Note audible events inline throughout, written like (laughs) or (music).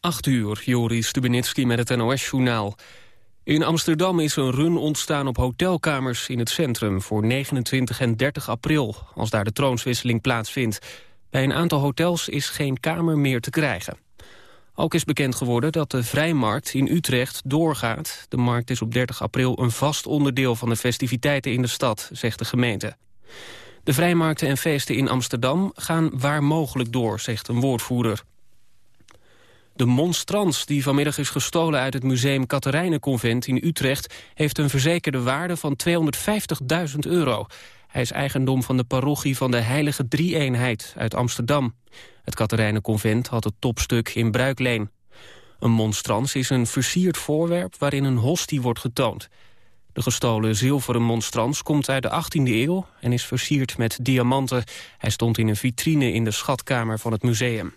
8 uur, Joris Stubenitski met het NOS-journaal. In Amsterdam is een run ontstaan op hotelkamers in het centrum... voor 29 en 30 april, als daar de troonswisseling plaatsvindt. Bij een aantal hotels is geen kamer meer te krijgen. Ook is bekend geworden dat de Vrijmarkt in Utrecht doorgaat. De markt is op 30 april een vast onderdeel van de festiviteiten in de stad, zegt de gemeente. De vrijmarkten en feesten in Amsterdam gaan waar mogelijk door, zegt een woordvoerder. De monstrans die vanmiddag is gestolen uit het museum Katerijnenconvent in Utrecht... heeft een verzekerde waarde van 250.000 euro. Hij is eigendom van de parochie van de Heilige Drie-eenheid uit Amsterdam. Het Katerijnenconvent had het topstuk in bruikleen. Een monstrans is een versierd voorwerp waarin een hostie wordt getoond. De gestolen zilveren monstrans komt uit de 18e eeuw en is versierd met diamanten. Hij stond in een vitrine in de schatkamer van het museum.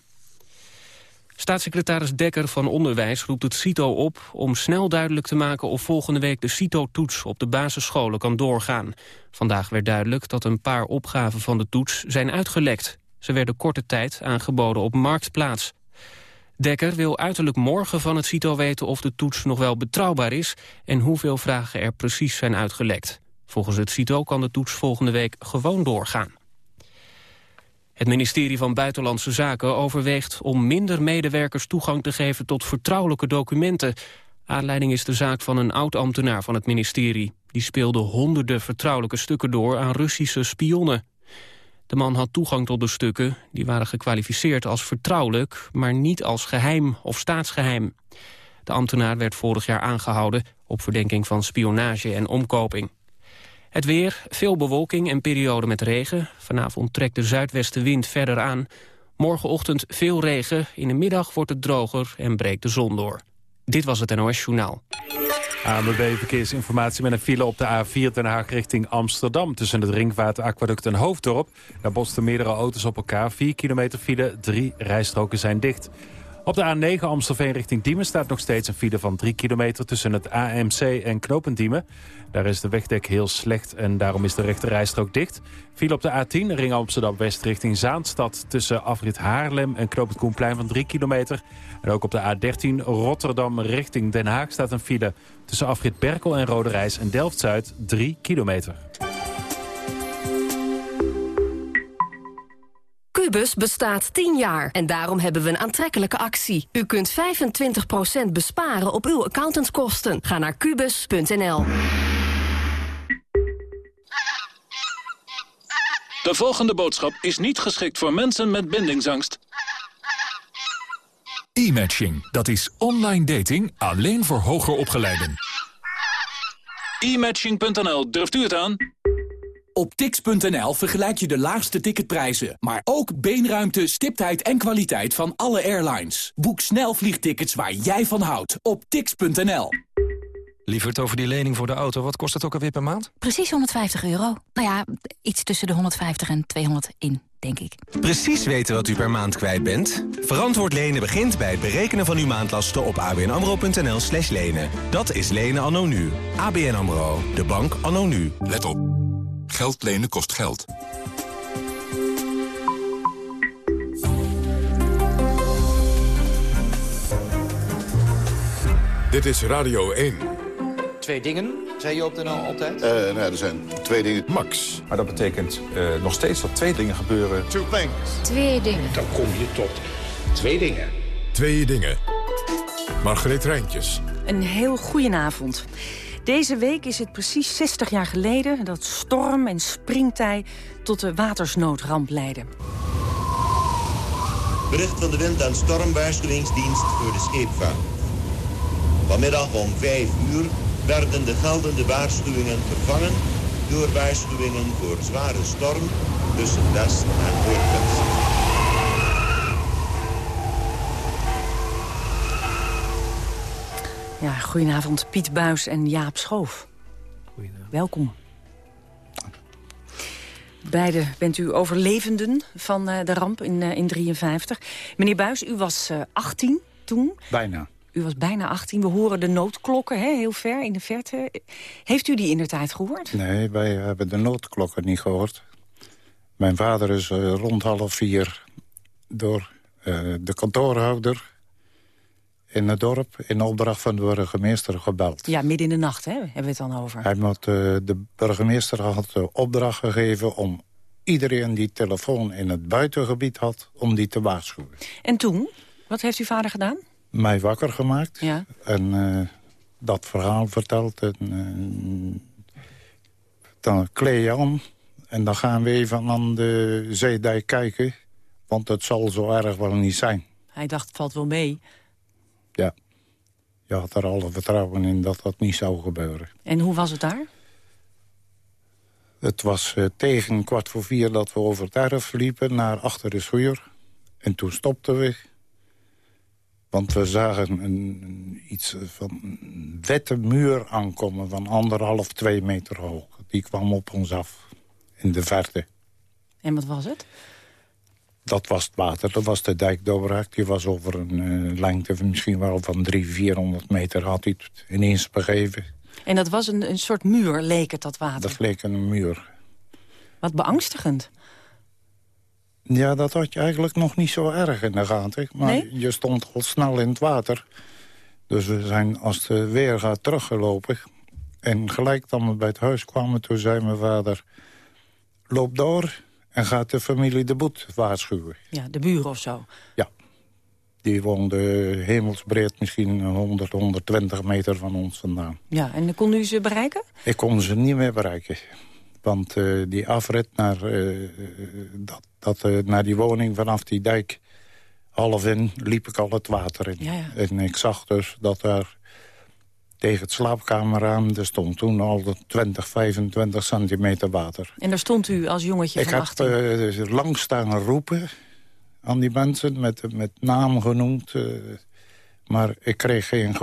Staatssecretaris Dekker van Onderwijs roept het CITO op om snel duidelijk te maken of volgende week de CITO-toets op de basisscholen kan doorgaan. Vandaag werd duidelijk dat een paar opgaven van de toets zijn uitgelekt. Ze werden korte tijd aangeboden op Marktplaats. Dekker wil uiterlijk morgen van het CITO weten of de toets nog wel betrouwbaar is en hoeveel vragen er precies zijn uitgelekt. Volgens het CITO kan de toets volgende week gewoon doorgaan. Het ministerie van Buitenlandse Zaken overweegt om minder medewerkers toegang te geven tot vertrouwelijke documenten. Aanleiding is de zaak van een oud-ambtenaar van het ministerie. Die speelde honderden vertrouwelijke stukken door aan Russische spionnen. De man had toegang tot de stukken, die waren gekwalificeerd als vertrouwelijk, maar niet als geheim of staatsgeheim. De ambtenaar werd vorig jaar aangehouden op verdenking van spionage en omkoping. Het weer, veel bewolking en periode met regen. Vanavond trekt de zuidwestenwind verder aan. Morgenochtend veel regen, in de middag wordt het droger en breekt de zon door. Dit was het NOS Journaal. ANWB Verkeersinformatie met een file op de A4 Den Haag richting Amsterdam... tussen het Ringvaart-aquaduct en Hoofddorp. Daar botsten meerdere auto's op elkaar. 4 kilometer file, drie rijstroken zijn dicht. Op de A9 Amstelveen richting Diemen staat nog steeds een file van 3 kilometer... tussen het AMC en Knopendiemen. Daar is de wegdek heel slecht en daarom is de rechte rijstrook dicht. File op de A10 Ring Amsterdam-West richting Zaanstad... tussen afrit Haarlem en Knopend Koenplein van 3 kilometer. En ook op de A13 Rotterdam richting Den Haag staat een file... tussen afrit Berkel en Rode Reis en Delft-Zuid 3 kilometer. Cubus bestaat 10 jaar en daarom hebben we een aantrekkelijke actie. U kunt 25% besparen op uw accountantskosten. Ga naar kubus.nl. De volgende boodschap is niet geschikt voor mensen met bindingsangst. E-matching, dat is online dating alleen voor hoger opgeleiden. E-matching.nl, durft u het aan? Op tix.nl vergelijk je de laagste ticketprijzen, maar ook beenruimte, stiptheid en kwaliteit van alle airlines. Boek snel vliegtickets waar jij van houdt op tix.nl. Lieverd, over die lening voor de auto, wat kost het ook alweer per maand? Precies 150 euro. Nou ja, iets tussen de 150 en 200 in, denk ik. Precies weten wat u per maand kwijt bent? Verantwoord lenen begint bij het berekenen van uw maandlasten op abnamro.nl slash lenen. Dat is lenen anno nu. ABN AMRO, de bank anno nu. Let op. Geld lenen kost geld. Dit is Radio 1. Twee dingen, zei je op de NL altijd? Uh, nou, er zijn twee dingen. Max. Maar dat betekent uh, nog steeds dat twee dingen gebeuren. Two things. Twee dingen. Dan kom je tot twee dingen. Twee dingen. Margreet Rijntjes. Een heel goedenavond. Deze week is het precies 60 jaar geleden dat storm en springtij tot de watersnoodramp leidden. Bericht van de wind- en stormwaarschuwingsdienst voor de scheepvaart. Vanmiddag om 5 uur werden de geldende waarschuwingen vervangen door waarschuwingen voor zware storm tussen West en Noordwest. Ja, goedenavond Piet Buis en Jaap Schoof. Goedenavond. Welkom. Beide bent u overlevenden van uh, de ramp in 1953. Uh, Meneer Buis, u was uh, 18 toen. Bijna. U was bijna 18. We horen de noodklokken hè, heel ver in de verte. Heeft u die in de tijd gehoord? Nee, wij hebben de noodklokken niet gehoord. Mijn vader is rond half vier door de kantoorhouder in het dorp in opdracht van de burgemeester gebeld. Ja, midden in de nacht hè, hebben we het dan over. Hij moet, eh, de burgemeester had de opdracht gegeven om iedereen die telefoon in het buitengebied had... om die te waarschuwen. En toen? Wat heeft uw vader gedaan? Mij wakker gemaakt. Ja. En eh, dat verhaal verteld. En, uh, dan kleed je aan. En dan gaan we even aan de zeedijk kijken. Want het zal zo erg wel niet zijn. Hij dacht, het valt wel mee. Ja. Je had er alle vertrouwen in dat dat niet zou gebeuren. En hoe was het daar? Het was uh, tegen kwart voor vier dat we over het erf liepen naar achter de schuur. En toen stopten we. Want we zagen een, iets van een wette muur aankomen van anderhalf, twee meter hoog. Die kwam op ons af in de verte. En wat was het? Dat was het water, dat was de dijk doorbraak. Die was over een uh, lengte misschien wel van 300, 400 meter had hij het ineens begeven. En dat was een, een soort muur, leek het, dat water? Dat leek een muur. Wat beangstigend. Ja, dat had je eigenlijk nog niet zo erg in de gaten. Maar nee? je stond al snel in het water. Dus we zijn als de weer gaat teruggelopen. En gelijk dan we bij het huis kwamen, toen zei mijn vader... loop door en gaat de familie de boet waarschuwen. Ja, de buren of zo. Ja. Die woonde hemelsbreed misschien 100, 120 meter van ons vandaan. Ja, en kon u ze bereiken? Ik kon ze niet meer bereiken. Want uh, die afrit naar, uh, dat, dat, uh, naar die woning vanaf die dijk... half in, liep ik al het water in. Ja, ja. En ik zag dus dat daar tegen het slaapkamerraam... er stond toen al 20, 25 centimeter water. En daar stond u als jongetje ik van Ik heb lang staan roepen aan die mensen, met, met naam genoemd... maar ik kreeg geen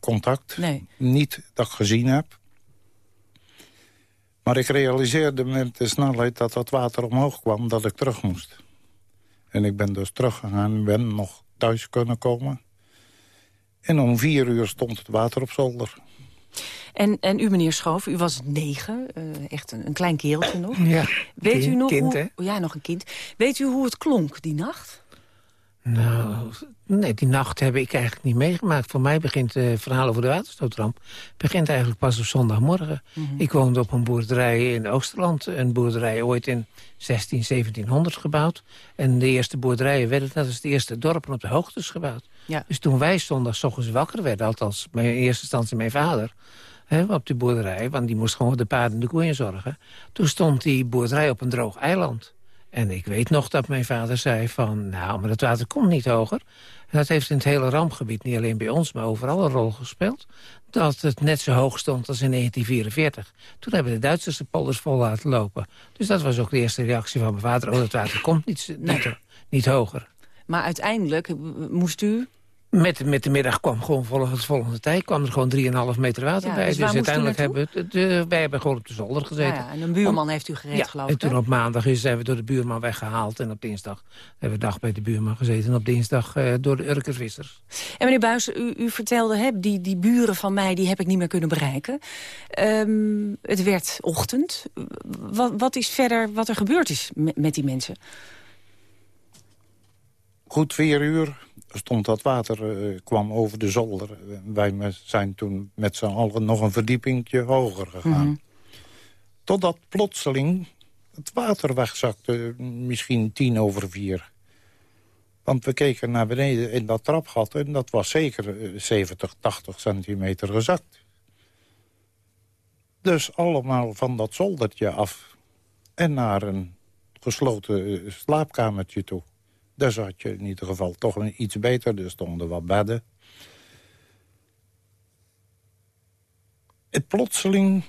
contact. Nee. Niet dat ik gezien heb. Maar ik realiseerde met de snelheid dat dat water omhoog kwam... dat ik terug moest. En ik ben dus teruggegaan, ben nog thuis kunnen komen. En om vier uur stond het water op zolder. En, en u, meneer Schoof, u was negen, uh, echt een, een, klein kereltje nog. Ja, Weet kind, u nog kind, hoe, Ja, nog een kind. Weet u hoe het klonk die nacht? Nou, nee, die nacht heb ik eigenlijk niet meegemaakt. Voor mij begint het verhaal over de waterstootramp... begint eigenlijk pas op zondagmorgen. Mhm. Mm -hmm. Ik woonde op een boerderij in Oosterland. Een boerderij ooit in 16, 1700 gebouwd. En de eerste boerderijen werden net als de eerste dorpen op de hoogtes gebouwd. Ja. Dus toen wij zondags ochtends wakker werden... althans in eerste instantie mijn vader... Hè, op de boerderij, want die moest gewoon de paarden en de koeien zorgen. Toen stond die boerderij op een droog eiland. En ik weet nog dat mijn vader zei van... nou, maar het water komt niet hoger. En dat heeft in het hele rampgebied, niet alleen bij ons... maar overal een rol gespeeld. Dat het net zo hoog stond als in 1944. Toen hebben de Duitsers de polders vol laten lopen. Dus dat was ook de eerste reactie van mijn vader. Oh, het water komt niet, niet, niet hoger. Maar uiteindelijk moest u met, met de middag kwam gewoon volgens de volgende tijd kwam er gewoon 3,5 meter water Ja, bij. dus Dus, uiteindelijk hebben we, de, wij hebben gewoon op de zolder gezeten. Ja, ja, en een buurman Om- heeft u gereed, ja, geloof en ik, toen hè? op maandag is, zijn we door de buurman weggehaald. En op dinsdag hebben we dag bij de buurman gezeten. En op dinsdag eh, door de Urkervissers. En meneer Buijs, u, u vertelde, hè, die, die buren van mij, die heb ik niet meer kunnen bereiken. Ehm, het werd ochtend. Wat, wat is verder wat er gebeurd is met, met die mensen? Goed vier uur stond dat water, eh, kwam over de zolder. Wij zijn toen met z'n allen nog een verdiepingje hoger gegaan. Mhm. Totdat plotseling het water wegzakte, misschien tien over vier. Want we keken naar beneden in dat trapgat en dat was zeker eh, 70, 80 centimeter gezakt. Dus allemaal van dat zoldertje af en naar een gesloten eh, slaapkamertje toe. Daar zat je in ieder geval toch een iets beter. Er stonden wat bedden. En plotseling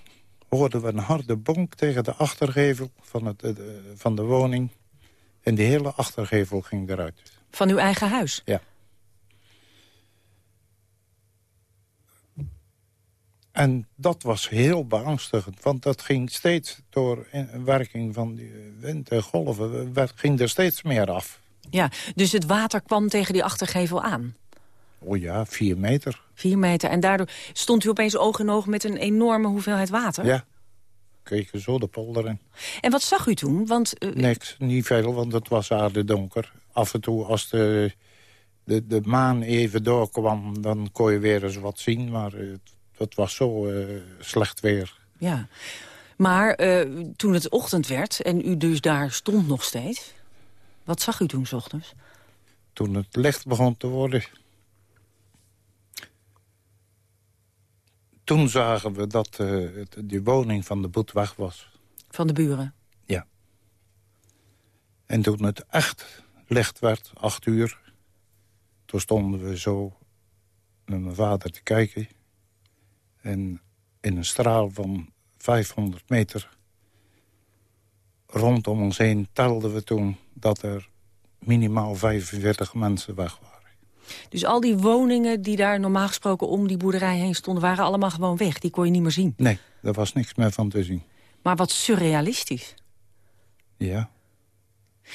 hoorden we een harde bonk tegen de achtergevel van, het, eh, van de woning. En die hele achtergevel ging eruit. Van uw eigen huis? Ja. En dat was heel beangstigend, want dat ging steeds door in- werking van die wind en golven, ging er steeds meer af. Ja, dus het water kwam tegen die achtergevel aan. Oh ja, vier meter. Vier meter. En daardoor stond u opeens oog in oog met een enorme hoeveelheid water. Ja, kreeg je zo de polder in. En wat zag u toen? Want eh, Niks, niet veel, want het was aardedonker. Af en toe als de de, de maan even doorkwam, dan kon je weer eens wat zien. Maar het, het was zo uh, slecht weer. Ja, maar uh, toen het ochtend werd en u dus daar stond nog steeds... wat zag u toen s ochtends? Toen het licht begon te worden... toen zagen we dat uh, die woning van de boet weg was. Van de buren? Ja. En toen het echt licht werd, acht uur... toen stonden we zo naar mijn vader te kijken. En in een straal van 500 meter rondom ons heen telden we toen dat er minimaal 45 mensen weg waren. Dus al die woningen die daar normaal gesproken om die boerderij heen stonden... waren allemaal gewoon weg, die kon je niet meer zien? Nee, er was niks meer van te zien. Maar wat surrealistisch. Ja.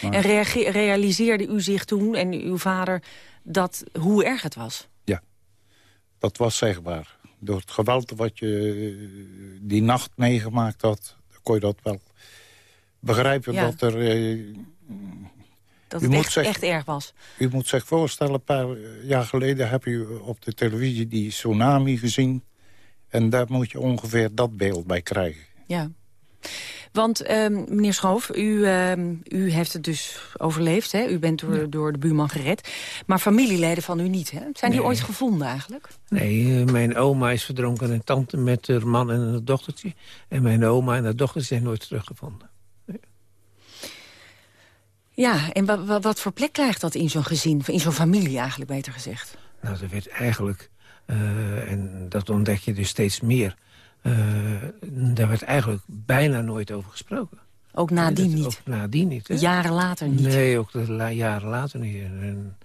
Maar... En realiseerde u zich toen en uw vader dat, hoe erg het was? Ja, dat was zegbaar. Door het geweld wat je die nacht meegemaakt had... kon je dat wel begrijpen Ja. dat er... eh, Dat U het moet echt, zich- echt erg was. U moet zich voorstellen, een paar jaar geleden heb u op de televisie die tsunami gezien. En daar moet je ongeveer dat beeld bij krijgen. Ja. Want, ehm, meneer Schoof, u, ehm, u heeft het dus overleefd. Hè? U bent door, door de buurman gered. Maar familieleden van u niet, hè? Zijn die ooit gevonden eigenlijk? Nee, eh, mijn oma is verdronken en tante met haar man en haar dochtertje. En mijn oma en haar dochter zijn nooit teruggevonden. Ja, en wa- wa- wat voor plek krijgt dat in zo'n gezin? In zo'n familie eigenlijk, beter gezegd. Nou, er werd eigenlijk, eh, en dat ontdek je dus steeds meer... eh, daar werd eigenlijk bijna nooit over gesproken. Ook nadien Dat- niet? Ook nadien niet, hè? Jaren later niet? Nee, ook de la- jaren later niet. En, en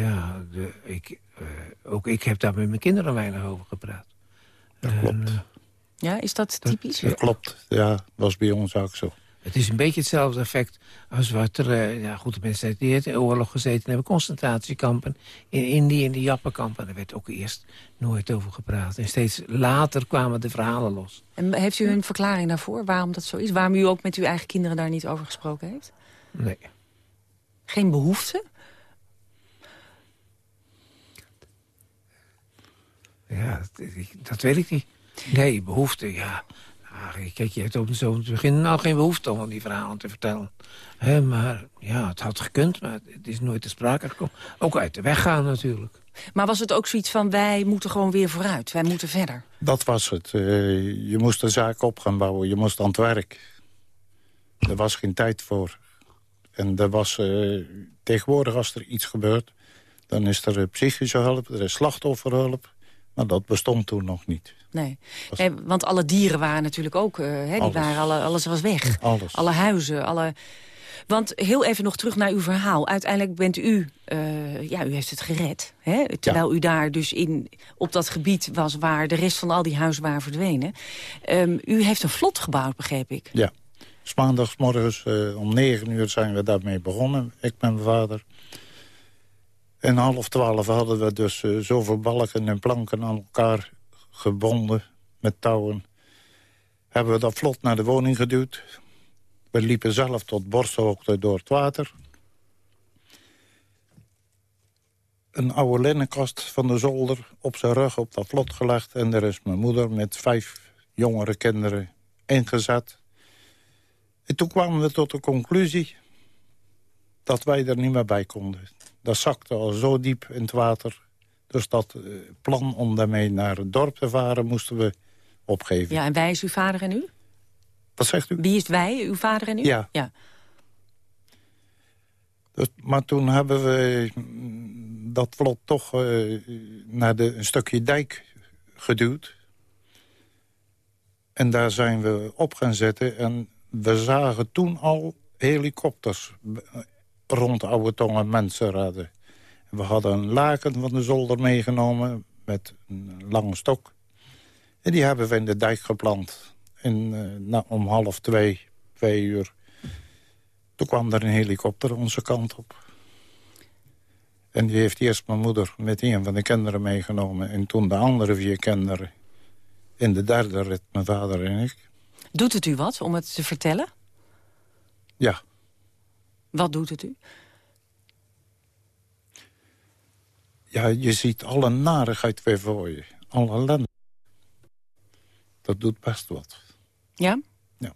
ja, de, ik, eh, ook ik heb daar met mijn kinderen weinig over gepraat. Dat En, klopt. Ja, is dat typisch? Dat klopt, ja, was bij ons ook zo. Het is een beetje hetzelfde effect als wat er... eh, ja, goed, de mensen die in de oorlog gezeten hebben... concentratiekampen in Indië, in de Jappenkampen. Daar werd ook eerst nooit over gepraat. En steeds later kwamen de verhalen los. En heeft u een verklaring daarvoor waarom dat zo is? Waarom u ook met uw eigen kinderen daar niet over gesproken heeft? Nee. Geen behoefte? Ja, dat, dat weet ik niet. Nee, behoefte, ja. Ah, Kijk, je hebt op zo'n begin nou geen behoefte om die verhalen te vertellen. Maar ja, het had gekund, maar het is nooit te sprake gekomen. Ook uit de weg gaan natuurlijk. Maar was het ook zoiets van, wij moeten gewoon weer vooruit. Wij moeten verder. Dat was het. Eh, je moest de zaak op gaan bouwen, je moest aan het werk. Er was geen tijd voor. En er was, eh, tegenwoordig als er iets gebeurt... dan is er eh, psychische hulp, er is slachtofferhulp. Maar dat bestond toen nog niet. Nee. nee want alle dieren waren natuurlijk ook, eh, hè, die Alles. waren alle, alles was weg. Alles. Alle huizen, alle... Want heel even nog terug naar uw verhaal. Uiteindelijk bent u, eh, ja, u heeft het gered. Hè? Terwijl u daar dus in, op dat gebied was waar de rest van al die huizen waren verdwenen. Ehm, u heeft een vlot gebouwd, begreep ik. Ja. Dus maandagsmorgens eh, om negen uur zijn we daarmee begonnen. Ik met mijn vader. En half twaalf hadden we dus eh, zoveel balken en planken aan elkaar gebonden met touwen. Hebben we dat vlot naar de woning geduwd. We liepen zelf tot borsthoogte door het water. Een oude linnenkast van de zolder op zijn rug op dat vlot gelegd. En er is mijn moeder met vijf jongere kinderen ingezet. En toen kwamen we tot de conclusie dat wij er niet meer bij konden. Dat zakte al zo diep in het water. Dus dat eh, plan om daarmee naar het dorp te varen moesten we opgeven. Ja, en wij is uw vader en u? Wat zegt u? Wie is wij, uw vader en u? Ja. ja. Dus, maar toen hebben we mm, dat vlot toch eh, naar de, een stukje dijk geduwd. En daar zijn we op gaan zetten. En we zagen toen al helikopters rond Oude Tongen mensen redden. We hadden een laken van de zolder meegenomen met een lange stok. En die hebben we in de dijk geplant. En eh, nou, om half twee, twee uur... Toen kwam er een helikopter onze kant op. En die heeft eerst mijn moeder met een van de kinderen meegenomen... en toen de andere vier kinderen. In de derde rit mijn vader en ik. Doet het u wat om het te vertellen? Ja, Wat doet het u? Ja, je ziet alle narigheid weer voor je. Alle ellende. Dat doet best wat. Ja? Ja.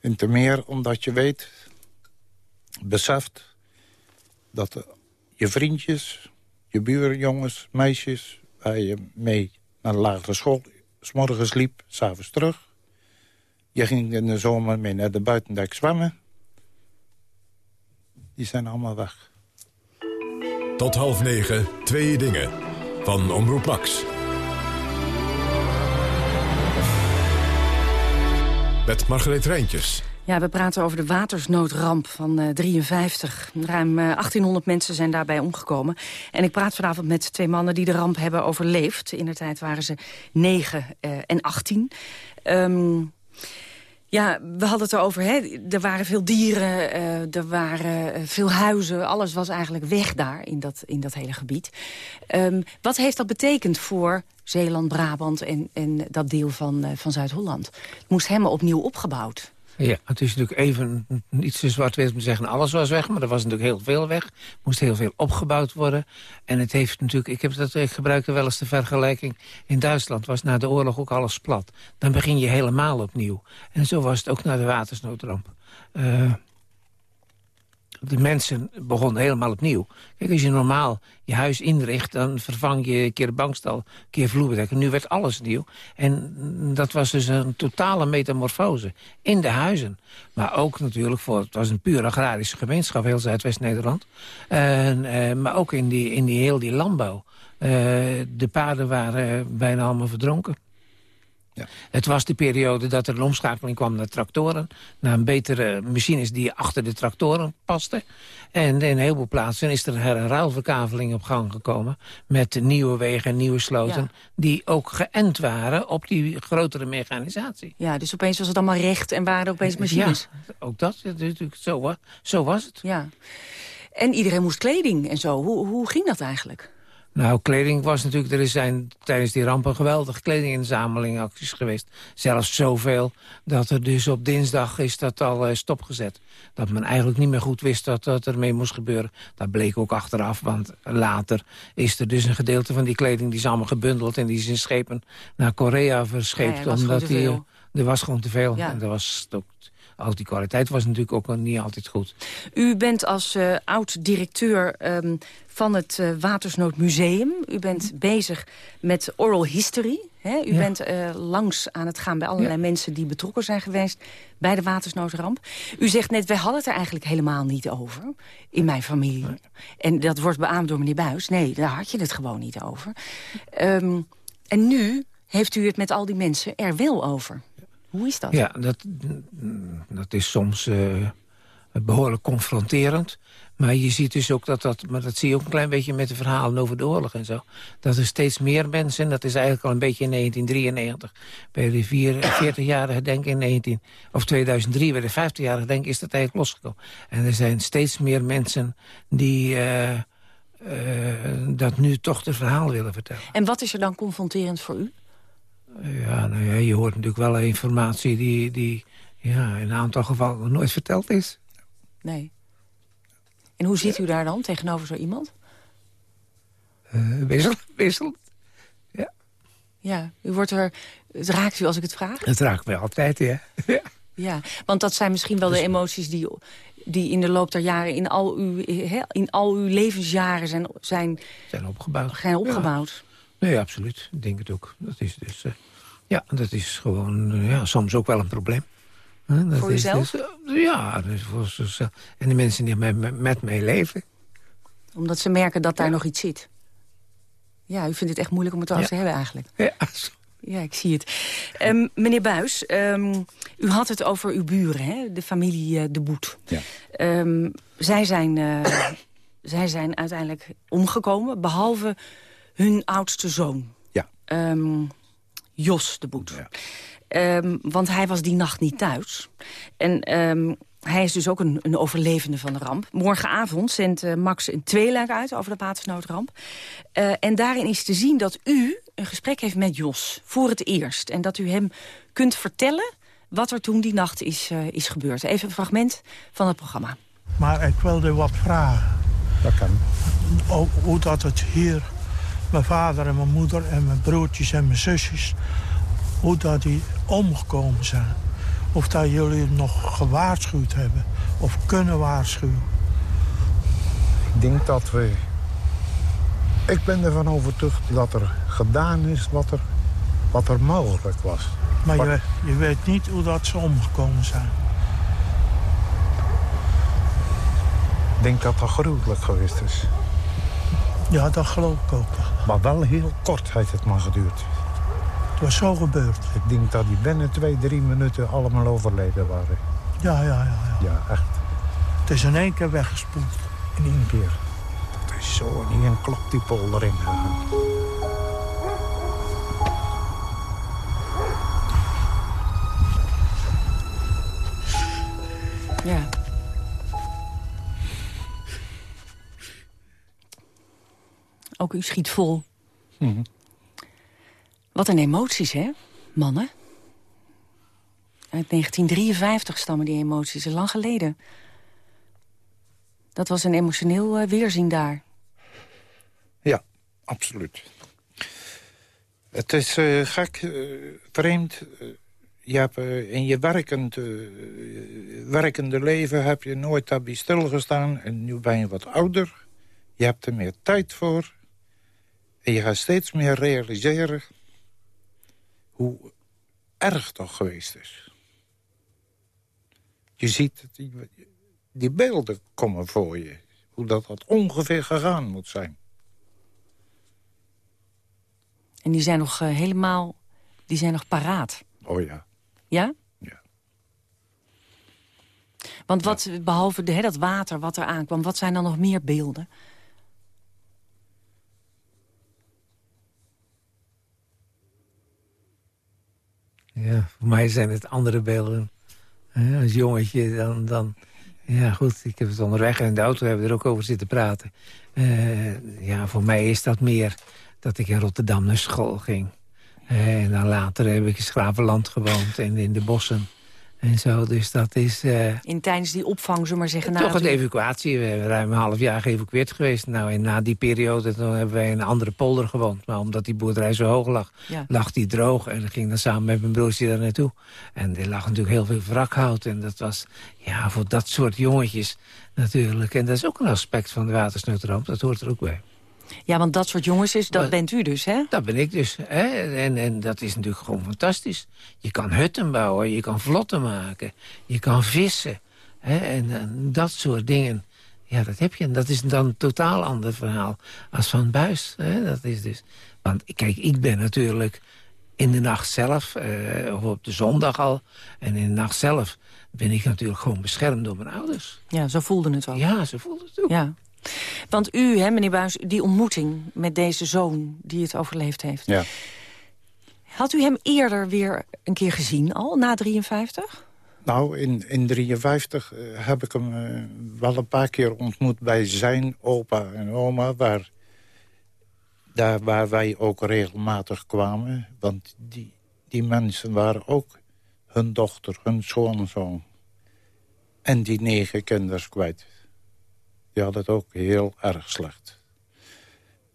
En te meer omdat je weet, beseft... dat je vriendjes, je buurjongens, meisjes... waar je mee naar de lagere school... s morgens liep, s'avonds terug. Je ging in de zomer mee naar de buitendijk zwemmen. Die zijn allemaal weg. Tot half negen, twee dingen. Van Omroep Max. Met Margreet Rijntjes. Ja, we praten over de watersnoodramp van uh, 53. Ruim uh, 1800 mensen zijn daarbij omgekomen. En ik praat vanavond met twee mannen die de ramp hebben overleefd. In de tijd waren ze 9 uh, en 18. Um, ja, we hadden het erover. Hè? Er waren veel dieren, uh, er waren veel huizen. Alles was eigenlijk weg daar in dat, in dat hele gebied. Um, wat heeft dat betekend voor Zeeland, Brabant en, en dat deel van, uh, van Zuid-Holland? Het moest helemaal opnieuw opgebouwd. Ja, het is natuurlijk even iets te zwart-wit om te zeggen... alles was weg, maar er was natuurlijk heel veel weg. Moest heel veel opgebouwd worden. En het heeft natuurlijk... Ik, heb dat, ik wel eens de vergelijking... in Duitsland was na de oorlog ook alles plat. Dan begin je helemaal opnieuw. En zo was het ook na de watersnoodramp. Uh, de mensen begonnen helemaal opnieuw. Kijk, als je normaal je huis inricht... dan vervang je een keer bankstal, een keer vloerbedek. Nu werd alles nieuw. En dat was dus een totale metamorfose in de huizen. Maar ook natuurlijk voor... het was een puur agrarische gemeenschap, heel Zuidwest-Nederland. Uh, maar ook in, die, in die, heel die landbouw. Uh, de paarden waren bijna allemaal verdronken. Ja. Het was de periode dat er een omschakeling kwam naar tractoren. Naar een betere machines die achter de tractoren pasten. En in een heleboel plaatsen is er een ruilverkaveling op gang gekomen. Met nieuwe wegen en nieuwe sloten. Ja. Die ook geënt waren op die grotere mechanisatie. Ja, dus opeens was het allemaal recht en waren er opeens machines. Ja, ook dat. Natuurlijk, zo, zo was het. Ja. En iedereen moest kleding en zo. Hoe, hoe ging dat eigenlijk? Nou, kleding was natuurlijk... Er zijn tijdens die ramp een geweldige kledinginzamelingacties geweest. Zelfs zoveel dat er dus op dinsdag is dat al uh, stopgezet. Dat men eigenlijk niet meer goed wist wat, wat er mee moest gebeuren. Dat bleek ook achteraf, want later is er dus een gedeelte van die kleding... die is allemaal gebundeld en die is in schepen naar Korea verscheept. Ja, omdat die, er was gewoon te veel. Ja. En er was ook ook die kwaliteit was natuurlijk ook niet altijd goed. U bent als uh, oud-directeur um, van het uh, Watersnoodmuseum. U bent bezig met oral history. Hè? U ja. bent uh, langs aan het gaan bij allerlei ja. mensen die betrokken zijn geweest... bij de watersnoodramp. U zegt net, wij hadden het er eigenlijk helemaal niet over in mijn familie. Nee. En dat wordt beaamd door meneer Buis. Nee, daar had je het gewoon niet over. Um, en nu heeft u het met al die mensen er wel over. Hoe is dat? Ja, dat, dat is soms uh, behoorlijk confronterend. Maar je ziet dus ook dat dat... Maar dat zie je ook een klein beetje met de verhalen over de oorlog en zo. Dat er steeds meer mensen... Dat is eigenlijk al een beetje in 1993. Bij de 40-jarige denk in 19... Of 2003, bij de 50-jarige denk is dat eigenlijk losgekomen. En er zijn steeds meer mensen die... Uh, uh, dat nu toch het verhaal willen vertellen. En wat is er dan confronterend voor u? Ja, nou ja, je hoort natuurlijk wel informatie die, die ja, in een aantal gevallen nooit verteld is. Nee. En hoe zit u daar dan tegenover zo iemand? Uh, wissel, wisselend. Ja. Ja, u wordt er... Het raakt u als ik het vraag? Het raakt mij altijd, ja. (laughs) ja. Ja, want dat zijn misschien wel de emoties die, die in de loop der jaren... in al uw, in al uw levensjaren zijn, zijn, zijn opgebouwd. Zijn opgebouwd. Ja. Nee, absoluut. Ik denk het ook. Dat is dus... Uh, ja, dat is gewoon uh, ja, soms ook wel een probleem. Uh, dat voor is jezelf? Dus, ja, dus voor zichzelf. En de mensen die met, met, mij leven. Omdat ze merken dat daar ja. nog iets zit. Ja, u vindt het echt moeilijk om het over ja. te hebben eigenlijk. Ja, ja, ik zie het. Um, meneer Buis, um, u had het over uw buren, hè? de familie uh, De Boet. Ja. Um, zij, zijn, uh, (coughs) zij zijn uiteindelijk omgekomen, behalve hun oudste zoon. Ja. Jos De Boet. Ja. want hij was die nacht niet thuis. En hij is dus ook een, een, overlevende van de ramp. Morgenavond zendt uh, Max een tweeluik uit over de watersnoodramp. Uh, en daarin is te zien dat u een gesprek heeft met Jos voor het eerst. En dat u hem kunt vertellen wat er toen die nacht is, uh, is gebeurd. Even een fragment van het programma. Maar ik wilde wat vragen. Dat kan. Ook hoe dat het hier, mijn vader en mijn moeder en mijn broertjes en mijn zusjes... hoe dat die omgekomen zijn. Of dat jullie hem nog gewaarschuwd hebben. Of kunnen waarschuwen. Ik denk dat we... Ik ben ervan overtuigd dat er gedaan is wat er, wat er mogelijk was. Maar je, je weet niet hoe dat ze omgekomen zijn. Ik denk dat dat gruwelijk geweest is. Ja, dat geloof ik ook. Maar wel heel kort heeft het maar geduurd. Het was zo gebeurd. Ik denk dat die binnen twee, drie minuten allemaal overleden waren. Ja, ja, ja. Ja, ja echt. Het is in één keer weggespoeld. In één keer. Dat is zo in één klap die polder ingegaan. Ja. U schiet vol. Mhm. Wat een emoties, hè, mannen? Uit 1953 stammen die emoties, lang geleden. Dat was een emotioneel uh, weerzien daar. Ja, absoluut. Het is uh, gek, uh, vreemd. je hebt, in je werkend, werkende leven heb je nooit daarbij stilgestaan. En nu ben je wat ouder. Je hebt er meer tijd voor. En je gaat steeds meer realiseren hoe erg toch geweest is. Je ziet, die, die beelden komen voor je. Hoe dat, dat ongeveer gegaan moet zijn. En die zijn nog uh, helemaal, die zijn nog paraat. Oh ja. Ja? Ja. Want wat, behalve de, hè, dat water wat er aankwam, wat zijn dan nog meer beelden? Ja, voor mij zijn het andere beelden. als jongetje dan, dan... Ja, goed, ik heb het onderweg en in de auto hebben we er ook over zitten praten. Uh, ja, voor mij is dat meer dat ik in Rotterdam naar school ging. Uh, en dan later heb ik in Schravenland gewoond en in de bossen. En zo, dus dat is... Uh, in tijdens die opvang, zullen maar zeggen... Toch een evacuatie. We hebben ruim een half jaar geëvacueerd geweest. Nou, en na die periode toen hebben wij in een andere polder gewoond. Maar omdat die boerderij zo hoog lag, ja. lag die droog. En ging dan samen met mijn broertje daar naartoe. En er lag natuurlijk heel veel wrakhout. En dat was, ja, voor dat soort jongetjes natuurlijk. En dat is ook een aspect van de watersnoodramp. Dat hoort er ook bij. Ja, want dat soort jongens is, dat maar, bent u dus, hè? Dat ben ik dus. Hè? En, en dat is natuurlijk gewoon fantastisch. Je kan hutten bouwen, je kan vlotten maken, je kan vissen. Hè? En, en, dat soort dingen. Ja, dat heb je. En dat is dan een totaal ander verhaal als van Buis. Hè? Dat is dus... Want kijk, ik ben natuurlijk in de nacht zelf, uh, of op de zondag al... en in de nacht zelf ben ik natuurlijk gewoon beschermd door mijn ouders. Ja, zo voelde het ook. Ja, zo voelde het ook. Ja. Want u, hè, meneer Buis, die ontmoeting met deze zoon die het overleefd heeft... Ja. Had u hem eerder weer een keer gezien al, na 53? Nou, in, in 53 uh, heb ik hem uh, wel een paar keer ontmoet bij zijn opa en oma... Waar, daar waar wij ook regelmatig kwamen. Want die, die mensen waren ook hun dochter, hun schoonzoon. En die negen kinders kwijt. Die had het ook heel erg slecht.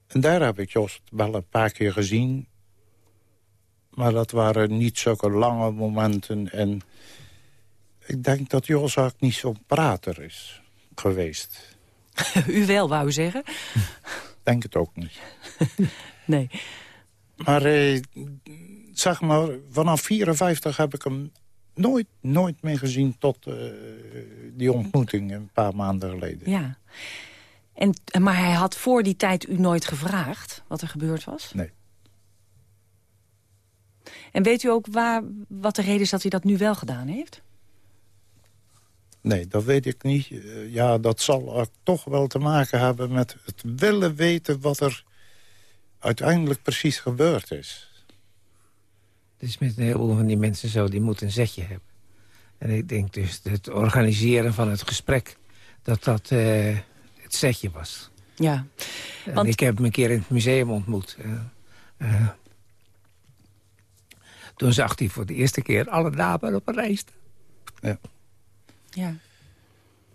En daar heb ik Jos wel een paar keer gezien. Maar dat waren niet zulke lange momenten. En ik denk dat Jos ook niet zo'n prater is geweest. (laughs) U wel, wou u zeggen? denk het ook niet. (laughs) nee. Maar eh, zeg maar, vanaf 54 heb ik hem nooit, nooit meer gezien tot uh, die ontmoeting een paar maanden geleden. Ja. En, maar hij had voor die tijd u nooit gevraagd wat er gebeurd was? Nee. En weet u ook waar, wat de reden is dat hij dat nu wel gedaan heeft? Nee, dat weet ik niet. Uh, ja, dat zal ook toch wel te maken hebben met het willen weten... wat er uiteindelijk precies gebeurd is. Het is met een heleboel van die mensen zo, die moeten een zetje hebben. En ik denk dus het organiseren van het gesprek, dat dat uh, het zetje was. Ja. Want... En ik heb hem een keer in het museum ontmoet. Uh, uh, toen zag hij voor de eerste keer alle dames op een rij staan. Ja. Ja.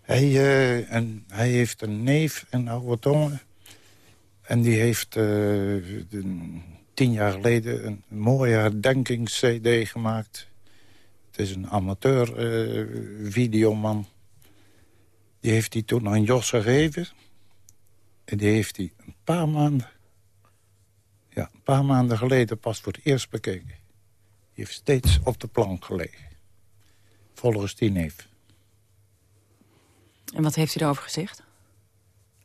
Hij, uh, en, hij heeft een neef in Oude Tongen. En die heeft uh, tien jaar geleden een mooie herdenkings-cd gemaakt. Het is een amateur-videoman. die heeft hij toen aan Jos gegeven. En die heeft hij een paar maanden... Ja, een paar maanden geleden pas voor het eerst bekeken. Die heeft steeds op de plank gelegen. Volgens die neef. En wat heeft hij daarover gezegd?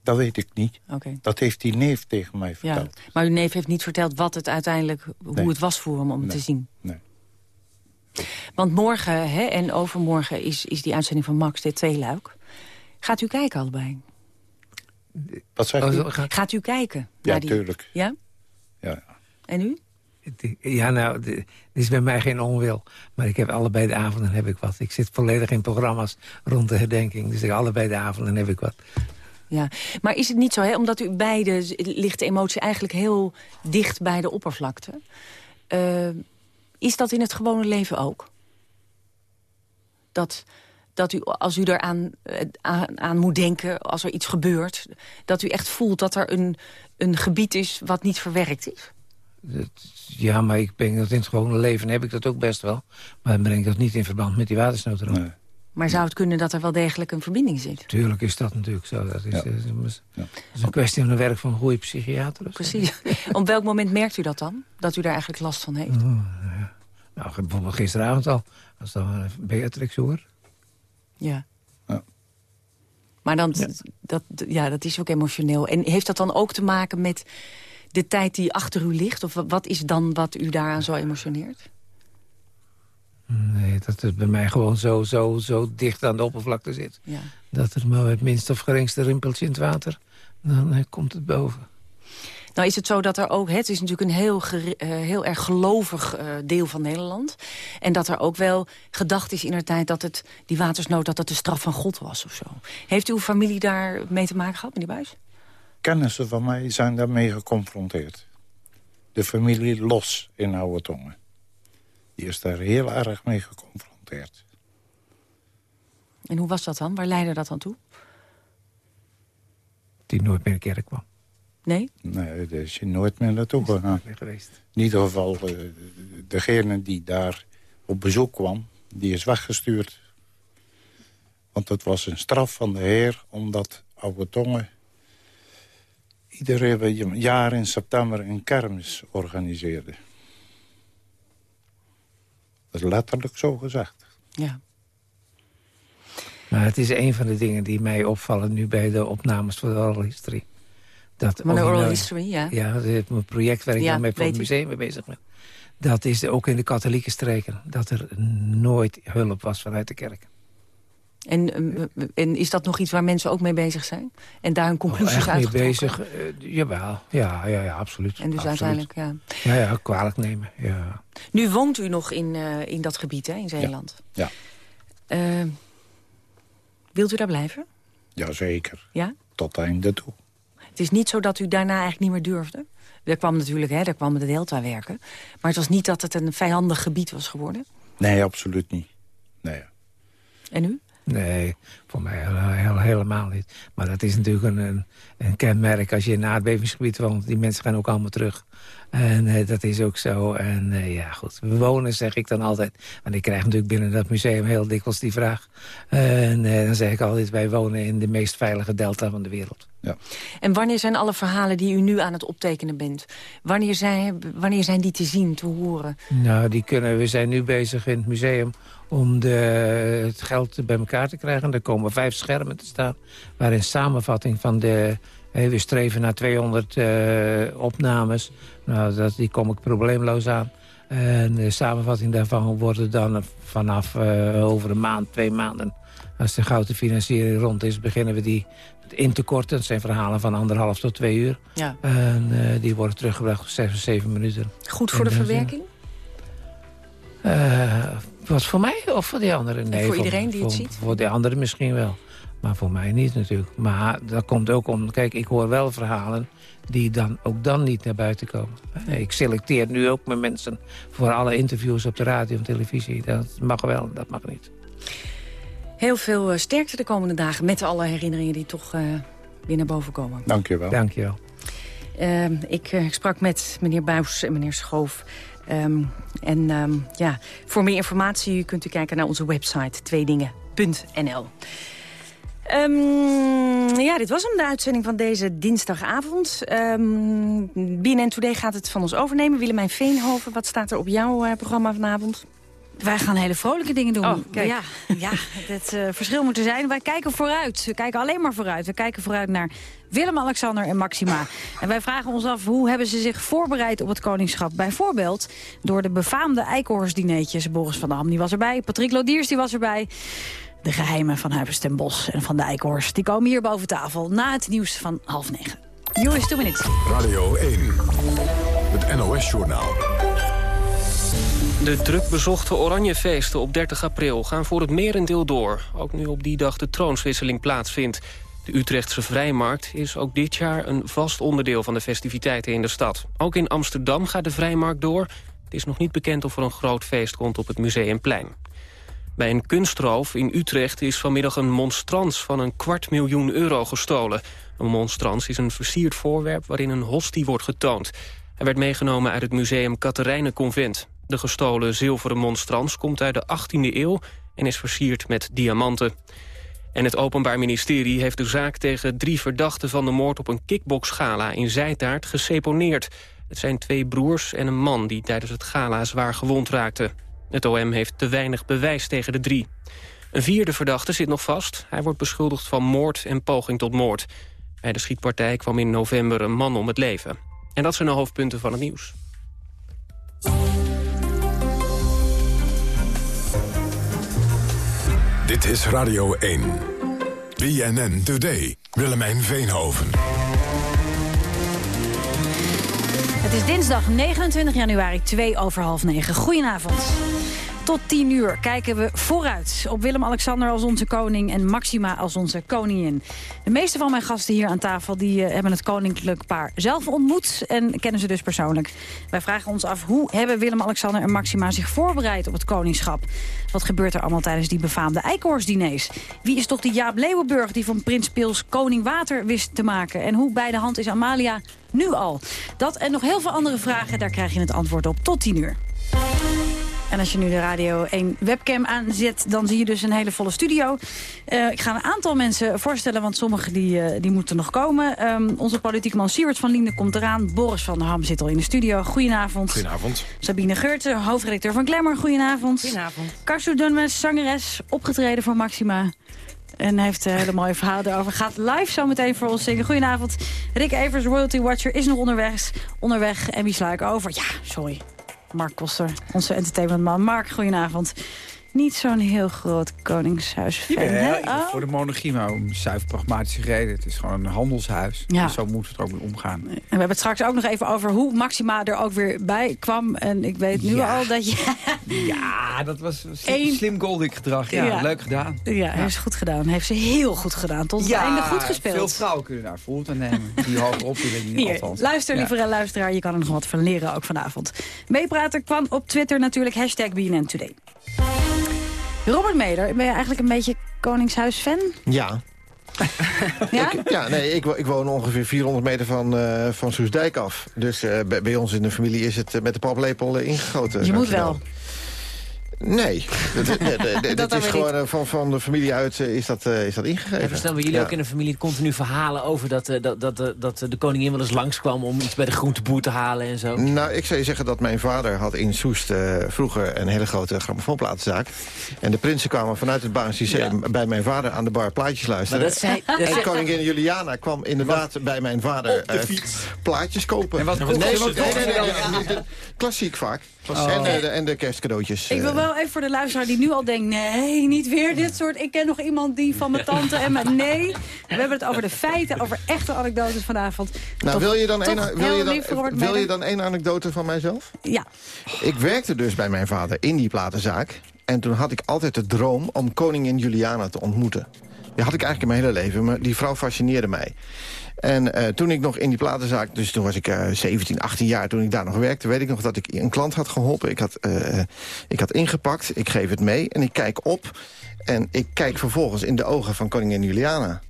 Dat weet ik niet. Okay. Dat heeft die neef tegen mij verteld. Ja, maar uw neef heeft niet verteld wat het uiteindelijk, hoe het was voor hem om nee. te zien? Nee. Want morgen hè, en overmorgen is, is die uitzending van Max, dit tweeluik. Gaat u kijken allebei? Wat zeg je? Gaat u kijken? Ja, die... tuurlijk. Ja? Ja. En u? Ja, nou, het is bij mij geen onwil. Maar ik heb allebei de avonden heb ik wat. Ik zit volledig in programma's rond de herdenking. Dus ik, allebei de avonden heb ik wat. Ja, maar is het niet zo, hè, omdat u beide ligt de emotie eigenlijk heel dicht bij de oppervlakte. Uh, is dat in het gewone leven ook? Dat, dat u, als u eraan aan, aan moet denken, als er iets gebeurt... dat u echt voelt dat er een, een gebied is wat niet verwerkt is? Ja, maar ik denk dat in het gewone leven heb ik dat ook best wel. Maar dan breng ik dat niet in verband met die watersnoodramp. Nee. Maar zou het kunnen dat er wel degelijk een verbinding zit? Tuurlijk is dat natuurlijk zo. Dat is, ja. dat is, dat is een kwestie van het werk van een goede psychiater. Precies. (laughs) Op welk moment merkt u dat dan? Dat u daar eigenlijk last van heeft? Oh, ja. Nou, bijvoorbeeld gisteravond al. Als dan Beatrix hoor. Ja. ja. Maar dan, ja. Dat, ja, dat is ook emotioneel. En heeft dat dan ook te maken met de tijd die achter u ligt? Of wat is dan wat u daaraan zo emotioneert? Nee, dat het bij mij gewoon zo, zo, zo dicht aan de oppervlakte zit. Ja. Dat er maar het minste of geringste rimpeltje in het water, dan uh, komt het boven. Nou is het zo dat er ook, het is natuurlijk een heel, uh, heel erg gelovig uh, deel van Nederland. En dat er ook wel gedacht is in de tijd dat het, die watersnood, dat het de straf van God was of zo. Heeft uw familie daar mee te maken gehad, meneer Buis? Kennissen van mij zijn daarmee geconfronteerd. De familie Los in Oude Tongen. Die is daar heel erg mee geconfronteerd. En hoe was dat dan? Waar leidde dat dan toe? Die nooit meer in de kerk kwam. Nee? Nee, daar is je nooit meer naartoe gegaan. geweest. In ieder geval, uh, degene die daar op bezoek kwam, die is weggestuurd. Want het was een straf van de Heer, omdat Oude Tongen... iedere jaar in september een kermis organiseerde. Dat is letterlijk zo gezegd. Ja. Maar het is een van de dingen die mij opvallen nu bij de opnames voor de oral history. Dat maar de oral history, ja. Ja, dat is een project waar ik ja, mee voor het museum mee bezig ben. Dat is ook in de katholieke streken. Dat er nooit hulp was vanuit de kerk. En, en is dat nog iets waar mensen ook mee bezig zijn? En daar hun conclusies oh, uit mee bezig? Uh, jawel, ja, ja, ja, absoluut. En dus absoluut. uiteindelijk, ja. Ja, ja, kwalijk nemen, ja. Nu woont u nog in, uh, in dat gebied, hè, in Zeeland. Ja. ja. Uh, wilt u daar blijven? Jazeker. Ja? Tot einde toe. Het is niet zo dat u daarna eigenlijk niet meer durfde? Er kwam natuurlijk, hè, daar kwam de Delta werken. Maar het was niet dat het een vijandig gebied was geworden? Nee, absoluut niet. Nee. En u? Nee, voor mij helemaal niet. Maar dat is natuurlijk een, een, een kenmerk als je in een aardbevingsgebied woont. Die mensen gaan ook allemaal terug. En uh, dat is ook zo. En uh, ja, goed. We wonen, zeg ik dan altijd. Want ik krijg natuurlijk binnen dat museum heel dikwijls die vraag. En uh, dan zeg ik altijd, wij wonen in de meest veilige delta van de wereld. Ja. En wanneer zijn alle verhalen die u nu aan het optekenen bent... wanneer zijn, wanneer zijn die te zien, te horen? Nou, die kunnen, we zijn nu bezig in het museum om de, het geld bij elkaar te krijgen. Er komen vijf schermen te staan... waarin samenvatting van de... we streven naar 200 uh, opnames. Nou, dat, die kom ik probleemloos aan. En de samenvatting daarvan wordt dan vanaf uh, over een maand, twee maanden... als de gouden financiering rond is, beginnen we die in te korten. Het zijn verhalen van anderhalf tot twee uur. Ja. En uh, die worden teruggebracht op zes, zeven minuten. Goed voor de verwerking? Uh, wat voor mij of voor die anderen? Nee, voor iedereen voor, die het voor, ziet? Voor de anderen misschien wel. Maar voor mij niet natuurlijk. Maar dat komt ook om... Kijk, ik hoor wel verhalen die dan ook dan niet naar buiten komen. Ik selecteer nu ook mijn mensen voor alle interviews op de radio en televisie. Dat mag wel, dat mag niet. Heel veel sterkte de komende dagen met alle herinneringen die toch weer naar boven komen. Dank je wel. Dank je wel. Ehm, ik, ik, sprak met meneer Buis en meneer Schoof. Ehm, en ehm, ja, voor meer informatie kunt u kijken naar onze website tweedingen.nl. Um, ja, dit was hem, de uitzending van deze dinsdagavond. BNN Today gaat het van ons overnemen. Willemijn Veenhoven, wat staat er op jouw uh, programma vanavond? Wij gaan hele vrolijke dingen doen. Oh, ja, ja, het uh, verschil moet er zijn. Wij kijken vooruit. We kijken alleen maar vooruit. We kijken vooruit naar Willem-Alexander en Maxima. En wij vragen ons af, hoe hebben ze zich voorbereid op het koningschap? Bijvoorbeeld door de befaamde Eikhorst-dineetjes. Boris van der Ham die was erbij, Patrick Lodiers die was erbij. De geheimen van Huibers ten Bos en van de Eikhorst. Die komen hier boven tafel na het nieuws van half negen. Joris, two minutes. Radio 1, het NOS-journaal. De druk bezochte Oranjefeesten op 30 april gaan voor het merendeel door. Ook nu op die dag de troonswisseling plaatsvindt. De Utrechtse Vrijmarkt is ook dit jaar een vast onderdeel van de festiviteiten in de stad. Ook in Amsterdam gaat de Vrijmarkt door. Het is nog niet bekend of er een groot feest komt op het Museumplein. Bij een kunstroof in Utrecht is vanmiddag een monstrans van een kwart miljoen euro gestolen. Een monstrans is een versierd voorwerp waarin een hostie wordt getoond. Hij werd meegenomen uit het museum Katerijnenconvent. De gestolen zilveren monstrans komt uit de 18e eeuw en is versierd met diamanten. En het Openbaar Ministerie heeft de zaak tegen drie verdachten van de moord op een kickboxgala in Zijtaart geseponeerd. Het zijn twee broers en een man die tijdens het gala zwaar gewond raakten. Het OM heeft te weinig bewijs tegen de drie. Een vierde verdachte zit nog vast. Hij wordt beschuldigd van moord en poging tot moord. Bij de schietpartij kwam in november een man om het leven. En dat zijn de hoofdpunten van het nieuws. Dit is Radio 1. BNN Today. Willemijn Veenhoven. Het is dinsdag 29 januari, 2 over half 9. Goedenavond. Tot 10 uur kijken we vooruit op Willem-Alexander als onze koning... en Maxima als onze koningin. De meeste van mijn gasten hier aan tafel die, uh, hebben het koninklijk paar zelf ontmoet... en kennen ze dus persoonlijk. Wij vragen ons af hoe hebben Willem-Alexander en Maxima zich voorbereid op het koningschap? Wat gebeurt er allemaal tijdens die befaamde Eikhorst-diners? Wie is toch die Jaap Leeuwenburg die van Prins Pils koning water wist te maken? En hoe bij de hand is Amalia nu al? Dat en nog heel veel andere vragen, daar krijg je het antwoord op tot 10 uur. En als je nu de Radio 1 webcam aanzet, dan zie je dus een hele volle studio. Uh, ik ga een aantal mensen voorstellen, want sommigen die, uh, die moeten nog komen. Um, onze politieke man Siewert van Linden komt eraan. Boris van der Ham zit al in de studio. Goedenavond. Goedenavond. Sabine Geurten, hoofdredacteur van Glamour. Goedenavond. Goedenavond. Karsu Dunmes, zangeres, opgetreden voor Maxima. En heeft een hele mooie verhaal erover. Gaat live zo meteen voor ons zingen. Goedenavond. Rick Evers, Royalty Watcher, is nog onderweg. Onderweg. En wie sla ik over? Ja, sorry. Mark Koster, onze entertainmentman. Mark, goedenavond. Niet zo'n heel groot koningshuisfan, ja? Oh. Voor de monarchie, maar om zuiver pragmatische reden. Het is gewoon een handelshuis. Ja. Dus zo moeten we er ook mee omgaan. En we hebben het straks ook nog even over hoe Maxima er ook weer bij kwam. En ik weet nu Ja. al dat je... Ja, dat was slim, (laughs) slim goldig gedrag. Ja, Ja. leuk gedaan. Ja, heeft ze goed gedaan. Heeft ze heel goed gedaan. Tot het einde goed gespeeld. veel vrouwen kunnen daar voorbeeld aan nemen. Die hoger op Hier, althans. luister Ja. lieve luisteraar, je kan er nog wat van leren ook vanavond. Meepraten kwam op Twitter natuurlijk, hashtag BNN Today. Robert Meder, ben je eigenlijk een beetje Koningshuis-fan? Ja. (laughs) Ja? Ik, ja, nee, ik, ik woon ongeveer 400 meter van, eh van Soesdijk af. Dus eh, bij, bij ons in de familie is het eh, met de paplepel ingegoten. Je moet wel. Nee, dat, is gewoon eh, van, van de familie uit eh, is, dat, eh, is dat ingegeven. En verstaan we jullie Ja. ook in de familie continu verhalen over dat, eh, dat, dat, eh, dat de koningin wel eens langskwam om iets bij de groenteboer te halen en zo? Nou, ik zou je zeggen dat mijn vader had in Soest eh, vroeger een hele grote grammofoonplatenzaak. En de prinsen kwamen vanuit het Baans bij mijn vader aan de bar plaatjes luisteren. Maar dat zei- dat en zei- koningin Juliana kwam inderdaad bij mijn vader eh, plaatjes kopen. En wat nee, nee, ze nee, dan? nee, nee, nee, nee, Klassiek vaak. Oh. En, eh, de, en de kerstcadeautjes. Ik wil eh. Wel even voor de luisteraar die nu al denkt... nee, niet weer dit soort... ik ken nog iemand die van mijn tante en mijn... nee, we hebben het over de feiten, over echte anekdotes vanavond. Nou, Toch- wil je dan één wil je dan, wil je dan één anekdote van mijzelf? Ja. Ik werkte dus bij mijn vader in die platenzaak. En toen had ik altijd de droom om koningin Juliana te ontmoeten. Had ik eigenlijk in mijn hele leven, maar die vrouw fascineerde mij. En uh, toen ik nog in die platenzaak, dus toen was ik uh, 17, 18 jaar... toen ik daar nog werkte, weet ik nog dat ik een klant had geholpen. Ik had, uh, ik had ingepakt, ik geef het mee en ik kijk op... en ik kijk vervolgens in de ogen van koningin Juliana.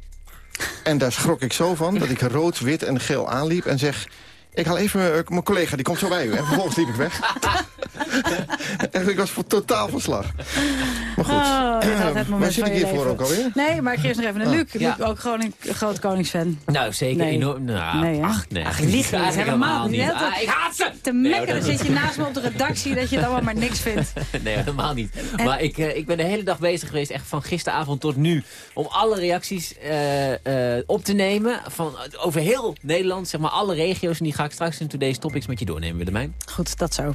En daar schrok ik zo van dat ik rood, wit en geel aanliep en zeg... Ik haal even mijn collega, die komt zo bij u. En (laughs) vervolgens liep ik weg. (laughs) en ik was voor totaal van slag. Maar goed, oh, waar zit ik hier voor ook alweer? Nee, maar ik geef nog even naar Luc. Ja. Luc, ook gewoon een groot koningsfan. Nou, zeker. Nee. Enorm, nou, nee, ach, nee. Ach, ligt niet. Helemaal niet. niet. Ah, ik haat ze! Te mekken, dan zit je naast me op de redactie dat je het allemaal maar niks vindt. (laughs) nee, helemaal niet. En... Maar ik, uh, ik ben de hele dag bezig geweest, echt van gisteravond tot nu... om alle reacties uh, uh, op te nemen van, over heel Nederland. Zeg maar alle regio's. En die ga ik straks in Today's Topics met je doornemen, Willemijn. Goed, dat zo.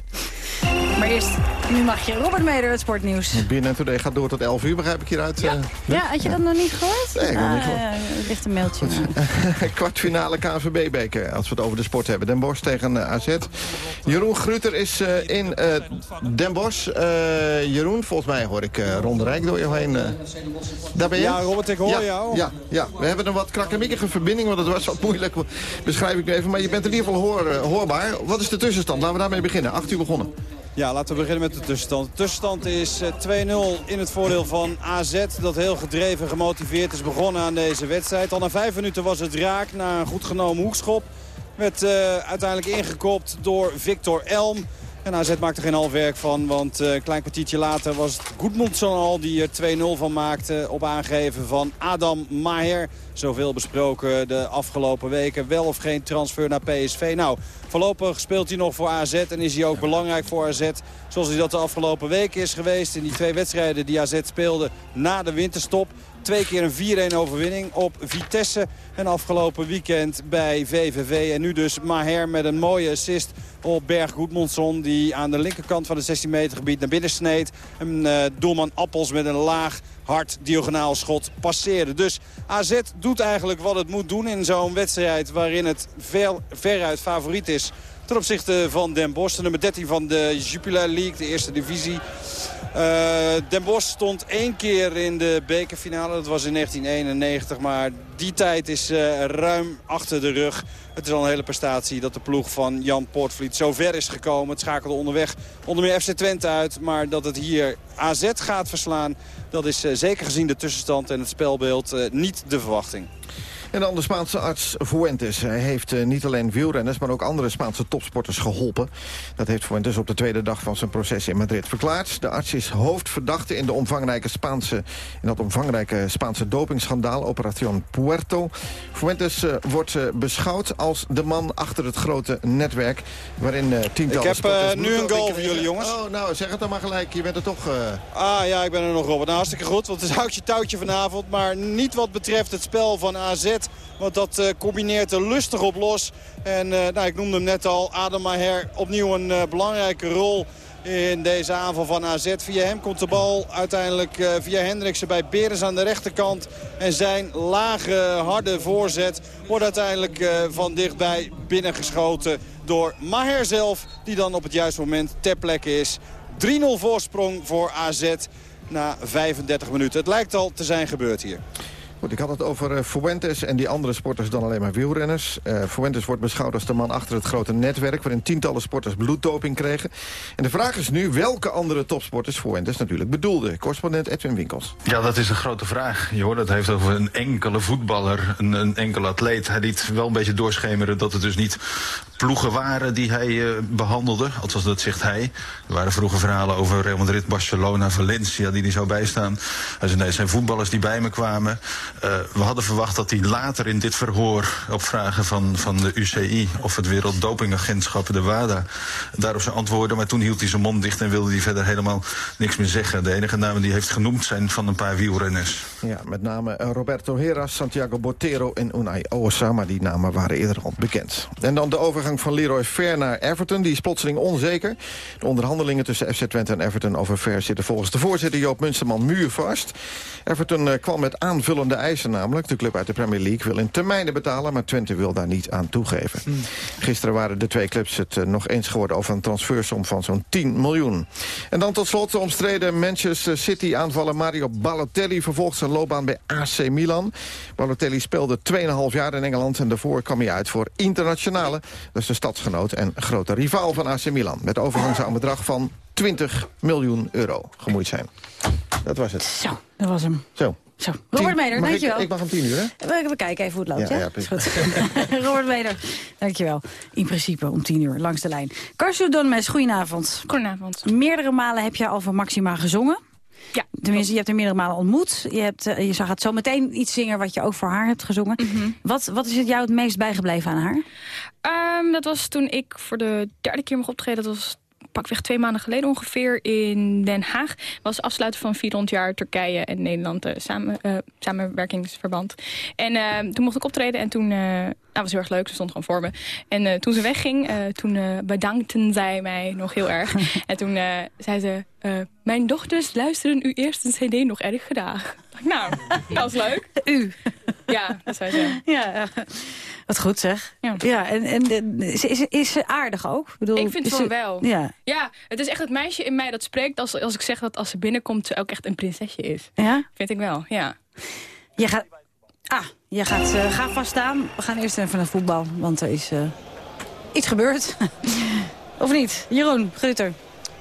Maar eerst, nu mag je Robert Meder, het sportnieuws. Binnen Today gaat door tot 11 uur, begrijp ik hieruit. Ja, ja had je dat nog niet gehoord? Nee, ik heb ah, niet gehoord. Ja, er ligt een mailtje. (laughs) Kwartfinale KNVB-beker, als we het over de sport hebben. Den Bosch tegen uh, AZ. Jeroen Gruter is uh, in uh, Den Bosch. Jeroen, volgens mij hoor ik Ron de Rijk door je heen. daar ben je? Ja, Robert, ik hoor ja, jou. Ja, ja, we hebben een wat krakkemikkige verbinding, want dat was wat moeilijk. Beschrijf ik nu even, maar je bent in ieder geval hoor, hoorbaar. Wat is de tussenstand? Laten we daarmee beginnen. 8 uur begonnen. Ja, laten we beginnen met de tussenstand. De tussenstand is 2-0 in het voordeel van AZ. Dat heel gedreven, gemotiveerd is begonnen aan deze wedstrijd. Al na vijf minuten was het raak na een goed genomen hoekschop. Werd uh, uiteindelijk ingekopt door Victor Elm. En AZ maakte geen half werk van, want uh, een klein kwartiertje later was het Goedmundsson al die er 2-0 van maakte op aangeven van Adam Maher. Zoveel besproken de afgelopen weken. Wel of geen transfer naar PSV. Nou, voorlopig speelt hij nog voor AZ en is hij ook belangrijk voor AZ. Zoals hij dat de afgelopen weken is geweest in die twee wedstrijden die AZ speelde na de winterstop. Twee keer een 4-1 overwinning op Vitesse. En afgelopen weekend bij VVV. En nu dus Maher met een mooie assist op Berg Goedmondson. Die aan de linkerkant van het 16 meter gebied naar binnen sneed. En uh, doelman Appels met een laag hard diagonaal schot passeerde. Dus AZ doet eigenlijk wat het moet doen in zo'n wedstrijd waarin het ver, veruit favoriet is. Ten opzichte van Den Bosch, de nummer 13 van de Jupiler League, de eerste divisie. Uh, Den Bosch stond één keer in de bekerfinale. Dat was in 1991. Maar die tijd is uh, ruim achter de rug. Het is al een hele prestatie dat de ploeg van Jan Poortvliet zo ver is gekomen. Het schakelde onderweg onder meer FC Twente uit. Maar dat het hier AZ gaat verslaan, dat is uh, zeker gezien de tussenstand en het spelbeeld niet de verwachting. En dan de Spaanse arts Fuentes. Hij heeft uh, niet alleen wielrenners, maar ook andere Spaanse topsporters geholpen. Dat heeft Fuentes op de tweede dag van zijn proces in Madrid verklaard. De arts is hoofdverdachte in, de omvangrijke Spaanse, in dat omvangrijke Spaanse dopingschandaal, Operación Puerto. Fuentes uh, wordt uh, beschouwd als de man achter het grote netwerk... waarin tientallen Ik heb nu een goal voor jullie, jongens. Oh, nou, zeg het dan maar gelijk. Je bent er toch... Ah, ja, ik ben er nog, Robert. Nou, hartstikke goed, want het (laughs) is houtje touwtje vanavond. Maar niet wat betreft het spel van AZ... Want dat uh, combineert er lustig op los. En uh, nou, ik noemde hem net al, Adam Maher opnieuw een uh, belangrijke rol in deze aanval van AZ. Via hem komt de bal uiteindelijk via Hendriksen bij Beres aan de rechterkant. En zijn lage, harde voorzet wordt uiteindelijk van dichtbij binnengeschoten door Maher zelf. Die dan op het juiste moment ter plekke is. 3-0 voorsprong voor AZ na 35 minuten. Het lijkt al te zijn gebeurd hier. Goed, ik had het over uh, Fuentes en die andere sporters dan alleen maar wielrenners. Uh, Fuentes wordt beschouwd als de man achter het grote netwerk... waarin tientallen sporters bloeddoping kregen. En de vraag is nu welke andere topsporters Fuentes natuurlijk bedoelde. Correspondent Edwin Winkels. Ja, dat is een grote vraag. Je hoort het heeft over een enkele voetballer, een, een enkele atleet. Hij liet wel een beetje doorschemeren dat het dus niet ploegen waren die hij uh, behandelde. Althans, dat zegt hij. Er waren vroeger verhalen over Real Madrid, Barcelona, Valencia... die niet zou bijstaan. Hij zei, nee, zijn voetballers die bij me kwamen. Uh, we hadden verwacht dat hij later in dit verhoor... op vragen van, van de UCI of het Werelddopingagentschap, de WADA... daarop zou antwoorden. Maar toen hield hij zijn mond dicht en wilde hij verder helemaal niks meer zeggen. De enige namen die hij heeft genoemd zijn van een paar wielrenners. Ja, met name Roberto Heras, Santiago Botero en Unai Osa. Maar die namen waren eerder al bekend. En dan de overgang overgang van Leroy Fair naar Everton. Die is plotseling onzeker. De onderhandelingen tussen FC Twente en Everton over Fair zitten volgens de voorzitter Joop Munsterman muurvast. Everton eh, kwam met aanvullende eisen namelijk. De club uit de Premier League wil in termijnen betalen... maar Twente wil daar niet aan toegeven. Hmm. Gisteren waren de twee clubs het eh, nog eens geworden... over een transfersom van zo'n 10 miljoen. En dan tot slot de omstreden Manchester City-aanvaller Mario Balotelli... vervolgt zijn loopbaan bij AC Milan. Balotelli speelde 2,5 jaar in Engeland... en daarvoor kwam hij uit voor Internationale. Dat is de stadsgenoot en grote rivaal van AC Milan. Met overgang zou een bedrag van 20 miljoen euro gemoeid zijn. Dat was het. Zo, dat was hem. Zo. Zo. Robert Meder, Mag ik, dankjewel. ik mag om tien uur, hè? We, we kijken even hoe het loopt, Ja, ja? ja, Is goed. (laughs) Robert Meder, dankjewel. In principe om tien uur, langs de lijn. Karsu Donmes, goedenavond. Goedenavond. Meerdere malen heb je al van Maxima gezongen. Ja. Tenminste, je hebt haar meerdere malen ontmoet. Je, hebt, eh, je zag het zo meteen iets zingen wat je ook voor haar hebt gezongen. Mhm. wat, wat is het jou het meest bijgebleven aan haar? Ehm, dat was toen ik voor de derde keer mocht optreden. Dat was pakweg twee maanden geleden ongeveer in Den Haag. was afsluiten van 400 jaar Turkije en Nederland eh, samen, eh, samenwerkingsverband. En ehm, toen mocht ik optreden en toen... eh nou, was heel erg leuk, ze stond gewoon voor me. En eh, toen ze wegging, eh, toen eh, bedankten zij mij nog heel erg. (laughs) en toen zei ze... mijn dochters luisteren uw eerste cd nog erg graag. Nou, dat is leuk. (laughs) U. Ja, dat zei ze. Ja, ja. wat goed zeg. Ja, en, en eh, is, is, is ze aardig ook? Ik, bedoel, Ik vind het ze- wel. Ja. ja, het is echt het meisje in mij dat spreekt als, als ik zeg dat als ze binnenkomt ze ook echt een prinsesje is. Ja? Vind ik wel, ja. Je gaat... Ah, je gaat, eh, ga vast staan. We gaan eerst even naar voetbal, want er is eh, iets gebeurd. (laughs) of niet? Jeroen, Grutter.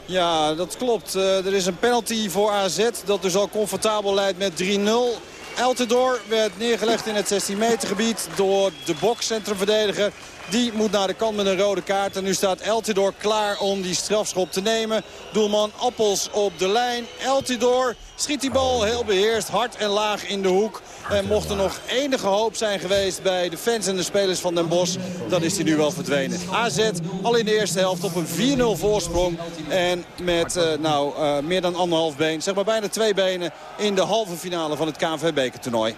Ja, dat klopt. Eh, er is een penalty voor AZ dat dus al comfortabel leidt met 3-0. Eltidoor werd neergelegd in het 16 meter gebied door de bokscentrumverdediger. Die moet naar de kant met een rode kaart. En nu staat Eltidoor klaar om die strafschop te nemen. Doelman Appels op de lijn. Eltidoor schiet die bal heel beheerst, hard en laag in de hoek. En mocht er nog enige hoop zijn geweest bij de fans en de spelers van Den Bosch... dan is die nu wel verdwenen. AZ al in de eerste helft op een 4-0 voorsprong. En met eh, nou, eh, meer dan anderhalf been, zeg maar bijna twee benen... in de halve finale van het KNVB-toernooi.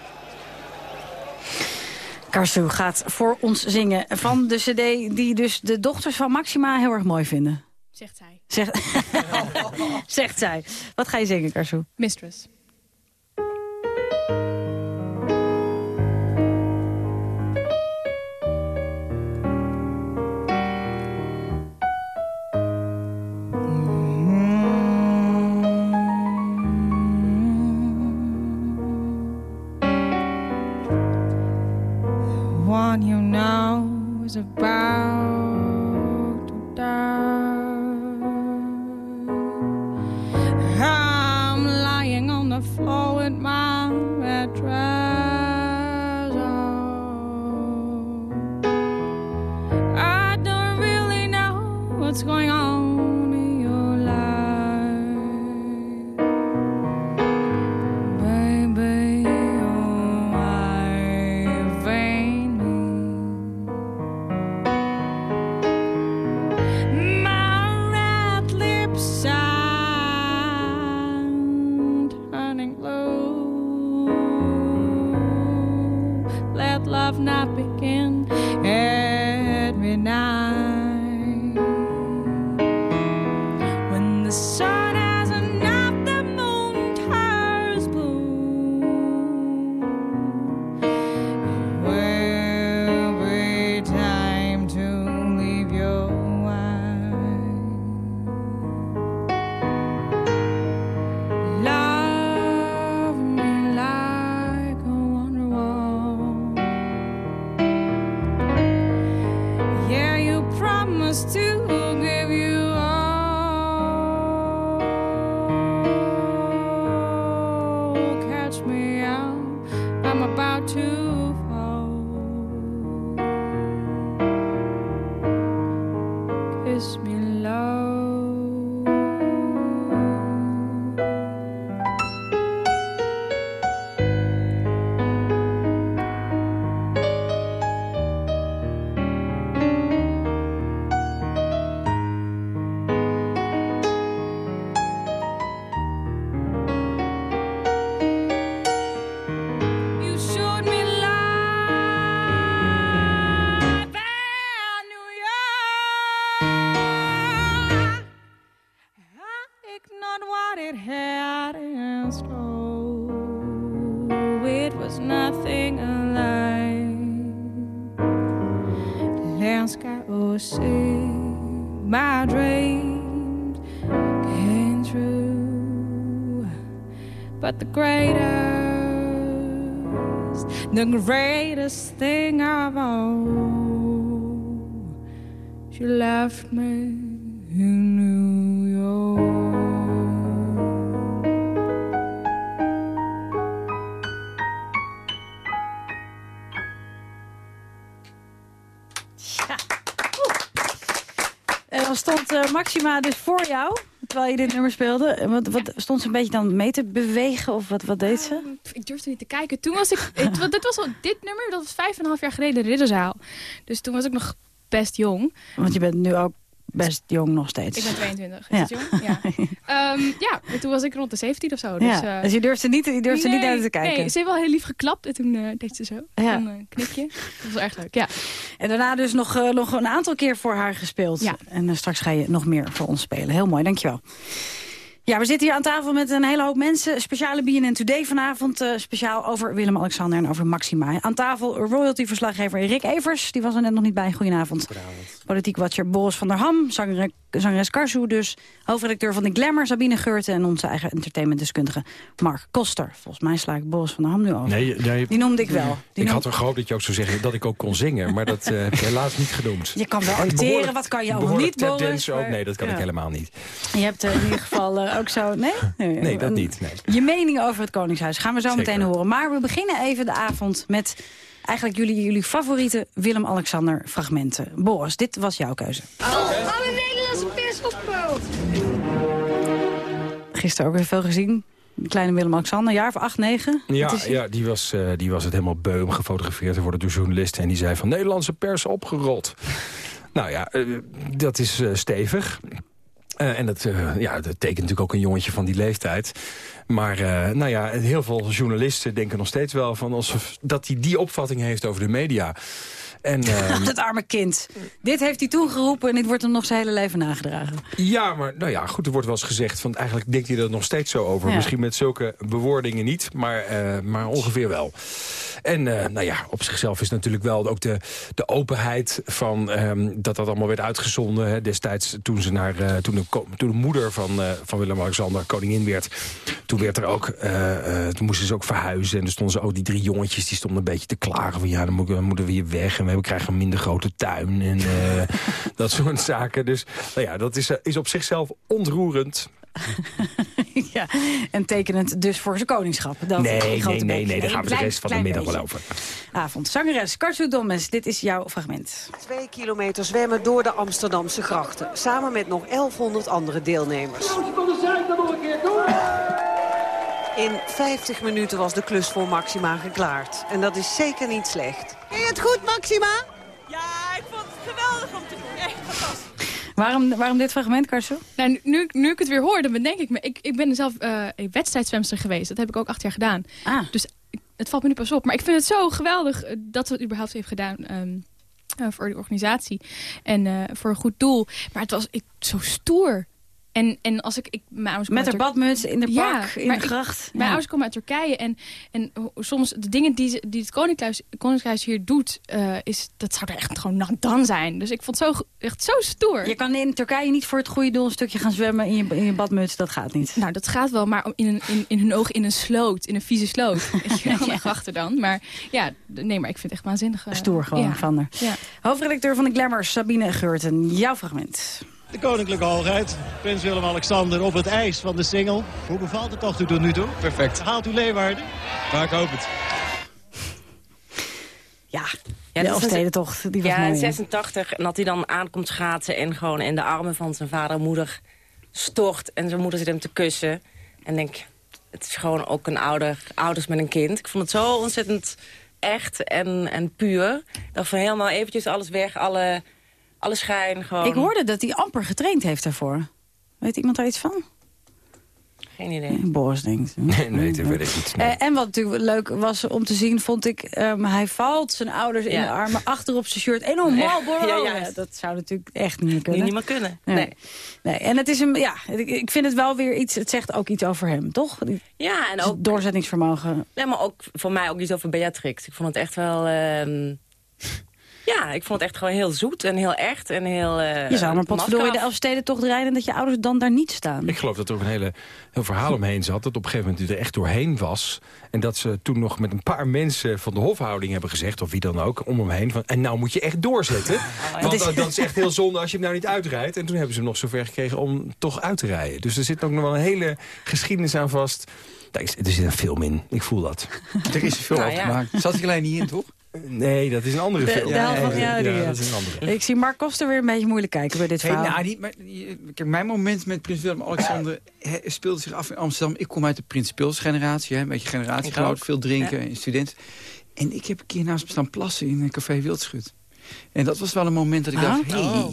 Karsu gaat voor ons zingen van de cd die dus de dochters van Maxima heel erg mooi vinden. Zegt zij. Zegt, (laughs) zegt zij. Wat ga je zingen, Karsu? Mistress. was about. Left me in New York. En dan stond eh, Maxima dus voor jou, terwijl je dit nummer speelde. Wat, wat, stond ze een beetje dan mee te bewegen of wat, wat deed ze? Ik durfde niet te kijken. Toen was ik... Dit, was al, dit nummer, dat was vijf en een half jaar geleden de Ridderzaal. Dus toen was ik nog best jong. Want je bent nu ook best jong nog steeds. Ik ben 22. Is Ja. jong? Ja. (laughs) Ehm, ja, en toen was ik rond de 17 of zo. Dus, Ja, eh, dus je durfde niet, je durfde niet naar te kijken. Nee, ze heeft wel heel lief geklapt en toen eh, deed ze zo. Ja. Een eh, knipje. Dat was erg leuk, ja. En daarna dus nog, eh, nog een aantal keer voor haar gespeeld. Ja. En straks ga je nog meer voor ons spelen. Heel mooi, dankjewel. Ja, we zitten hier aan tafel met een hele hoop mensen. Speciale BNN Today vanavond. eh, speciaal over Willem-Alexander en over Maxima. Aan tafel royalty-verslaggever Rick Evers. Die was er net nog niet bij. Goedenavond. Politiek watcher Boris van der Ham. Zanger, zangeres Karsu dus. Hoofdredacteur van de Glamour Sabine Geurten. En onze eigen entertainmentdeskundige Mark Koster. Volgens mij sla ik Boris van der Ham nu over. Nee, nee, Die noemde ik wel. Die ik had er gehoopt dat je ook zou zeggen dat ik ook kon zingen. Maar dat eh, heb je helaas niet genoemd. Je kan wel En acteren, wat kan je ook niet, Boris? ook? maar- Nee, dat kan ik helemaal niet. Je hebt er in ieder geval eh, ook zo... Nee? (laughs) Nee, dat niet. Nee. Je mening over het Koningshuis gaan we zo Zeker. meteen horen. Maar we beginnen even de avond met eigenlijk jullie, jullie favoriete Willem-Alexander fragmenten. Boris, dit was jouw keuze. Alle Nederlandse pers opgehaald. Gisteren ook weer veel gezien. Kleine Willem-Alexander, jaar of acht, negen. Ja, ja die, was, eh, die was het helemaal beu om gefotografeerd te worden door journalisten. En die zei van Nederlandse pers opgerold. nou ja, eh, dat is eh, stevig. Eh, en dat, eh, ja, dat tekent natuurlijk ook een jongetje van die leeftijd. Maar eh, nou ja, heel veel journalisten denken nog steeds wel van alsof, dat hij die opvatting heeft over de media. En, (laughs) dat arme kind. Dit heeft hij toen geroepen en dit wordt hem nog zijn hele leven nagedragen. Ja, maar nou ja, goed, er wordt wel eens gezegd... van eigenlijk denkt hij er nog steeds zo over. Ja. Misschien met zulke bewoordingen niet, maar, maar ongeveer wel. En eh, nou ja, op zichzelf is natuurlijk wel ook de, de openheid... van ehm, dat dat allemaal werd uitgezonden. Hè, destijds toen, ze naar, eh, toen, de, toen de moeder van, eh, van Willem-Alexander koningin werd... toen werd er ook, toen moesten ze ook verhuizen. En er stonden ze ook die drie jongetjes, die stonden een beetje te klagen... van ja, dan moeten we, moeten we hier weg en we hebben- krijgen een minder grote tuin. En (laughs) dat soort zaken. Dus nou ja, dat is, is op zichzelf ontroerend. (laughs) ja, en tekenend dus voor zijn koningschap. Dat Nee, nee, nee, nee, daar gaan we de rest van de middag wel over. Avond. Zangeres Karsu Dommes, dit is jouw fragment. Twee kilometer zwemmen door de Amsterdamse grachten. Samen met nog 1100 andere deelnemers. In 50 minuten was de klus voor Maxima geklaard. En dat is zeker niet slecht. Je het goed, Maxima? Ja, ik vond het geweldig om te doen. Echt fantastisch. Waarom, waarom dit fragment, Karsu? Nou, nu- nu, ik- het weer hoor, dan bedenk ik me... Ik, ik ben zelf eh wedstrijdzwemster geweest. Dat heb ik ook acht jaar gedaan. Dus ik- het valt me nu pas op. Maar ik vind het zo geweldig eh, dat ze het überhaupt heeft gedaan... ehm, eh, voor de organisatie. En voor een goed doel. Maar het was ik, zo stoer. En, en als ik, ik mijn ouders Met haar badmuts in de Ja, pak, in de ik- gracht. mijn Ja. ouders komen uit Turkije. En, en soms de dingen die, ze- die het Koninkhuis, Koningshuis hier doet... eh, is, dat zou er echt gewoon dan- dan zijn. Dus ik vond het zo, echt zo stoer. Je kan in Turkije niet voor het goede doel een stukje gaan zwemmen in je, in je badmuts. Dat gaat niet. Nou, dat gaat wel, maar in, een, in, in hun ogen in een sloot. In een vieze sloot. (laughs) De grachten dan. Maar ja, nee, maar ik vind het echt waanzinnig. eh, Stoer gewoon ja. van haar. Ja. Hoofdredacteur van de Glamour, Sabine Geurten. Jouw fragment. De Koninklijke Hoogheid, Prins Willem-Alexander op het ijs van de Singel. Hoe bevalt het toch tot nu toe? Perfect. Haalt u Leeuwarden? Maar ik hoop het. Ja, Ja, de dat is een- Elfstedentocht, die was ja, mooi. in hè? 86. En dat hij dan aankomt schaatsen en gewoon in de armen van zijn vader en moeder stort. En zijn moeder zit hem te kussen. En denk, het is gewoon ook een ouder, ouders met een kind. Ik vond het zo ontzettend echt en, en puur. Ik dacht van helemaal eventjes alles weg, alle, alle schijn gewoon. Ik hoorde dat hij amper getraind heeft daarvoor. Weet iemand daar iets van? Geen idee. Boris denkt. Nee, nee, dat weet ik niet. Eh, en wat natuurlijk leuk was om te zien, vond ik... ehm, hij valt zijn ouders in de armen achter op zijn shirt. En een Ja, Marlboro. ja, dat zou natuurlijk echt niet meer kunnen. niet meer kunnen. Nee. Nee. nee. En het is hem, ja, ik, vind het wel weer iets... Het zegt ook iets over hem, toch? Ja, en Zijn ook doorzettingsvermogen. Nee, maar ook voor mij ook iets over Beatrix. Ik vond het echt wel... ehm, Ja, ik vond het echt gewoon heel zoet en heel echt en heel... eh, Je zou maar potverdorie de masker af. Elfsteden toch rijden... en dat je ouders dan daar niet staan. Ik geloof dat er ook een hele, heel verhaal omheen zat. Dat op een gegeven moment u er echt doorheen was. En dat ze toen nog met een paar mensen van de hofhouding hebben gezegd... of wie dan ook, om hem heen. Van, en nou moet je echt doorzetten. (laughs) Want dat is- dat, dat is echt heel zonde als je hem nou niet uitrijdt. En toen hebben ze hem nog zover gekregen om toch uit te rijden. Dus er zit ook nog wel een hele geschiedenis aan vast. Daar is, er zit een film in. Ik voel dat. (laughs) Er is veel Nou over ja. gemaakt. Zat ik alleen niet in, toch? Nee, dat is een andere De, film. de helft van, Nee, ja, die, ja, ja. dat is een andere. Ik zie Mark Koster weer een beetje moeilijk kijken bij dit Hey, verhaal. nou, niet, maar, je- kijk, mijn moment met Prins Willem-Alexander speelde zich af in Amsterdam. Ik kom uit de Prins Pils generatie, hè, een beetje generatiegenoot, ook. veel drinken, Ja. en student. En ik heb een keer naast hem staan plassen in een café Wildschut. En dat was wel een moment dat ik dacht, Ah. hey, Oh.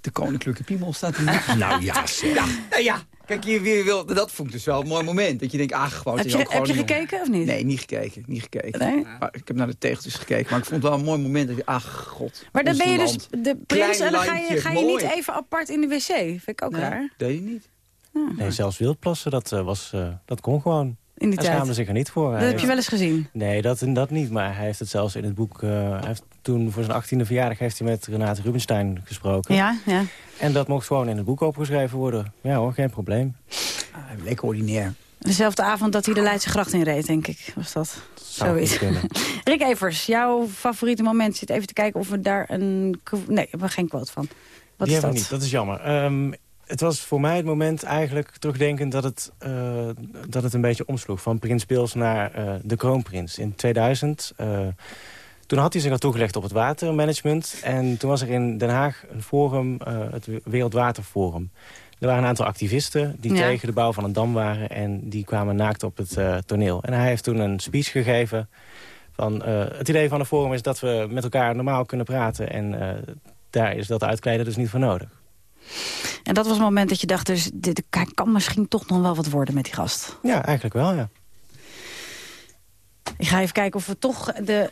de koninklijke piemel staat er (laughs) niet. Nou ja, zeg. Ja, nou ja. Kijk, je weer wil, dat vond ik dus wel een mooi moment. Dat je denkt, ach, gewoon... Heb het is je, ook heb je gewoon, gekeken of niet? Nee, niet gekeken. Niet gekeken. Nee? Maar ik heb naar de tegeltjes gekeken. Maar ik vond het wel een mooi moment. Dat je, ach, god. Maar dan ben je dus de prins Klein en dan ga je, ga je niet even apart in de wc. Vind ik ook Nee, raar. deed je niet. Nee, zelfs wildplassen, dat, eh, was, eh, dat kon gewoon. In die hij tijd. schaamde zich er niet voor. Dat Hij heb je wel eens gezien. Nee, dat, dat niet. Maar hij heeft het zelfs in het boek... eh, hij heeft toen voor zijn 18e verjaardag heeft hij met Renate Rubenstein gesproken. Ja, ja. En dat mocht gewoon in het boek opgeschreven worden. Ja hoor, geen probleem. Ah, lekker ordinair. Dezelfde avond dat hij de Leidse gracht in reed, denk ik. Was dat Zou zoiets. (laughs) Rick Evers, jouw favoriete moment. Zit even te kijken of we daar een... Nee, we hebben geen quote van. Wat Die is dat? niet, dat is jammer. Ehm, het was voor mij het moment eigenlijk terugdenkend dat het, eh, dat het een beetje omsloeg. Van Prins Pils naar eh, de kroonprins. In 2000, eh, toen had hij zich al toegelegd op het watermanagement. En toen was er in Den Haag een forum, het Wereldwaterforum. Er waren een aantal activisten die Ja. tegen de bouw van een dam waren. En die kwamen naakt op het toneel. En hij heeft toen een speech gegeven. Van, het idee van een forum is dat we met elkaar normaal kunnen praten. En daar is dat uitkleden dus niet voor nodig. En dat was het moment dat je dacht, dus, dit hij kan misschien toch nog wel wat worden met die gast. Ja, eigenlijk wel, ja. Ik ga even kijken of we toch de...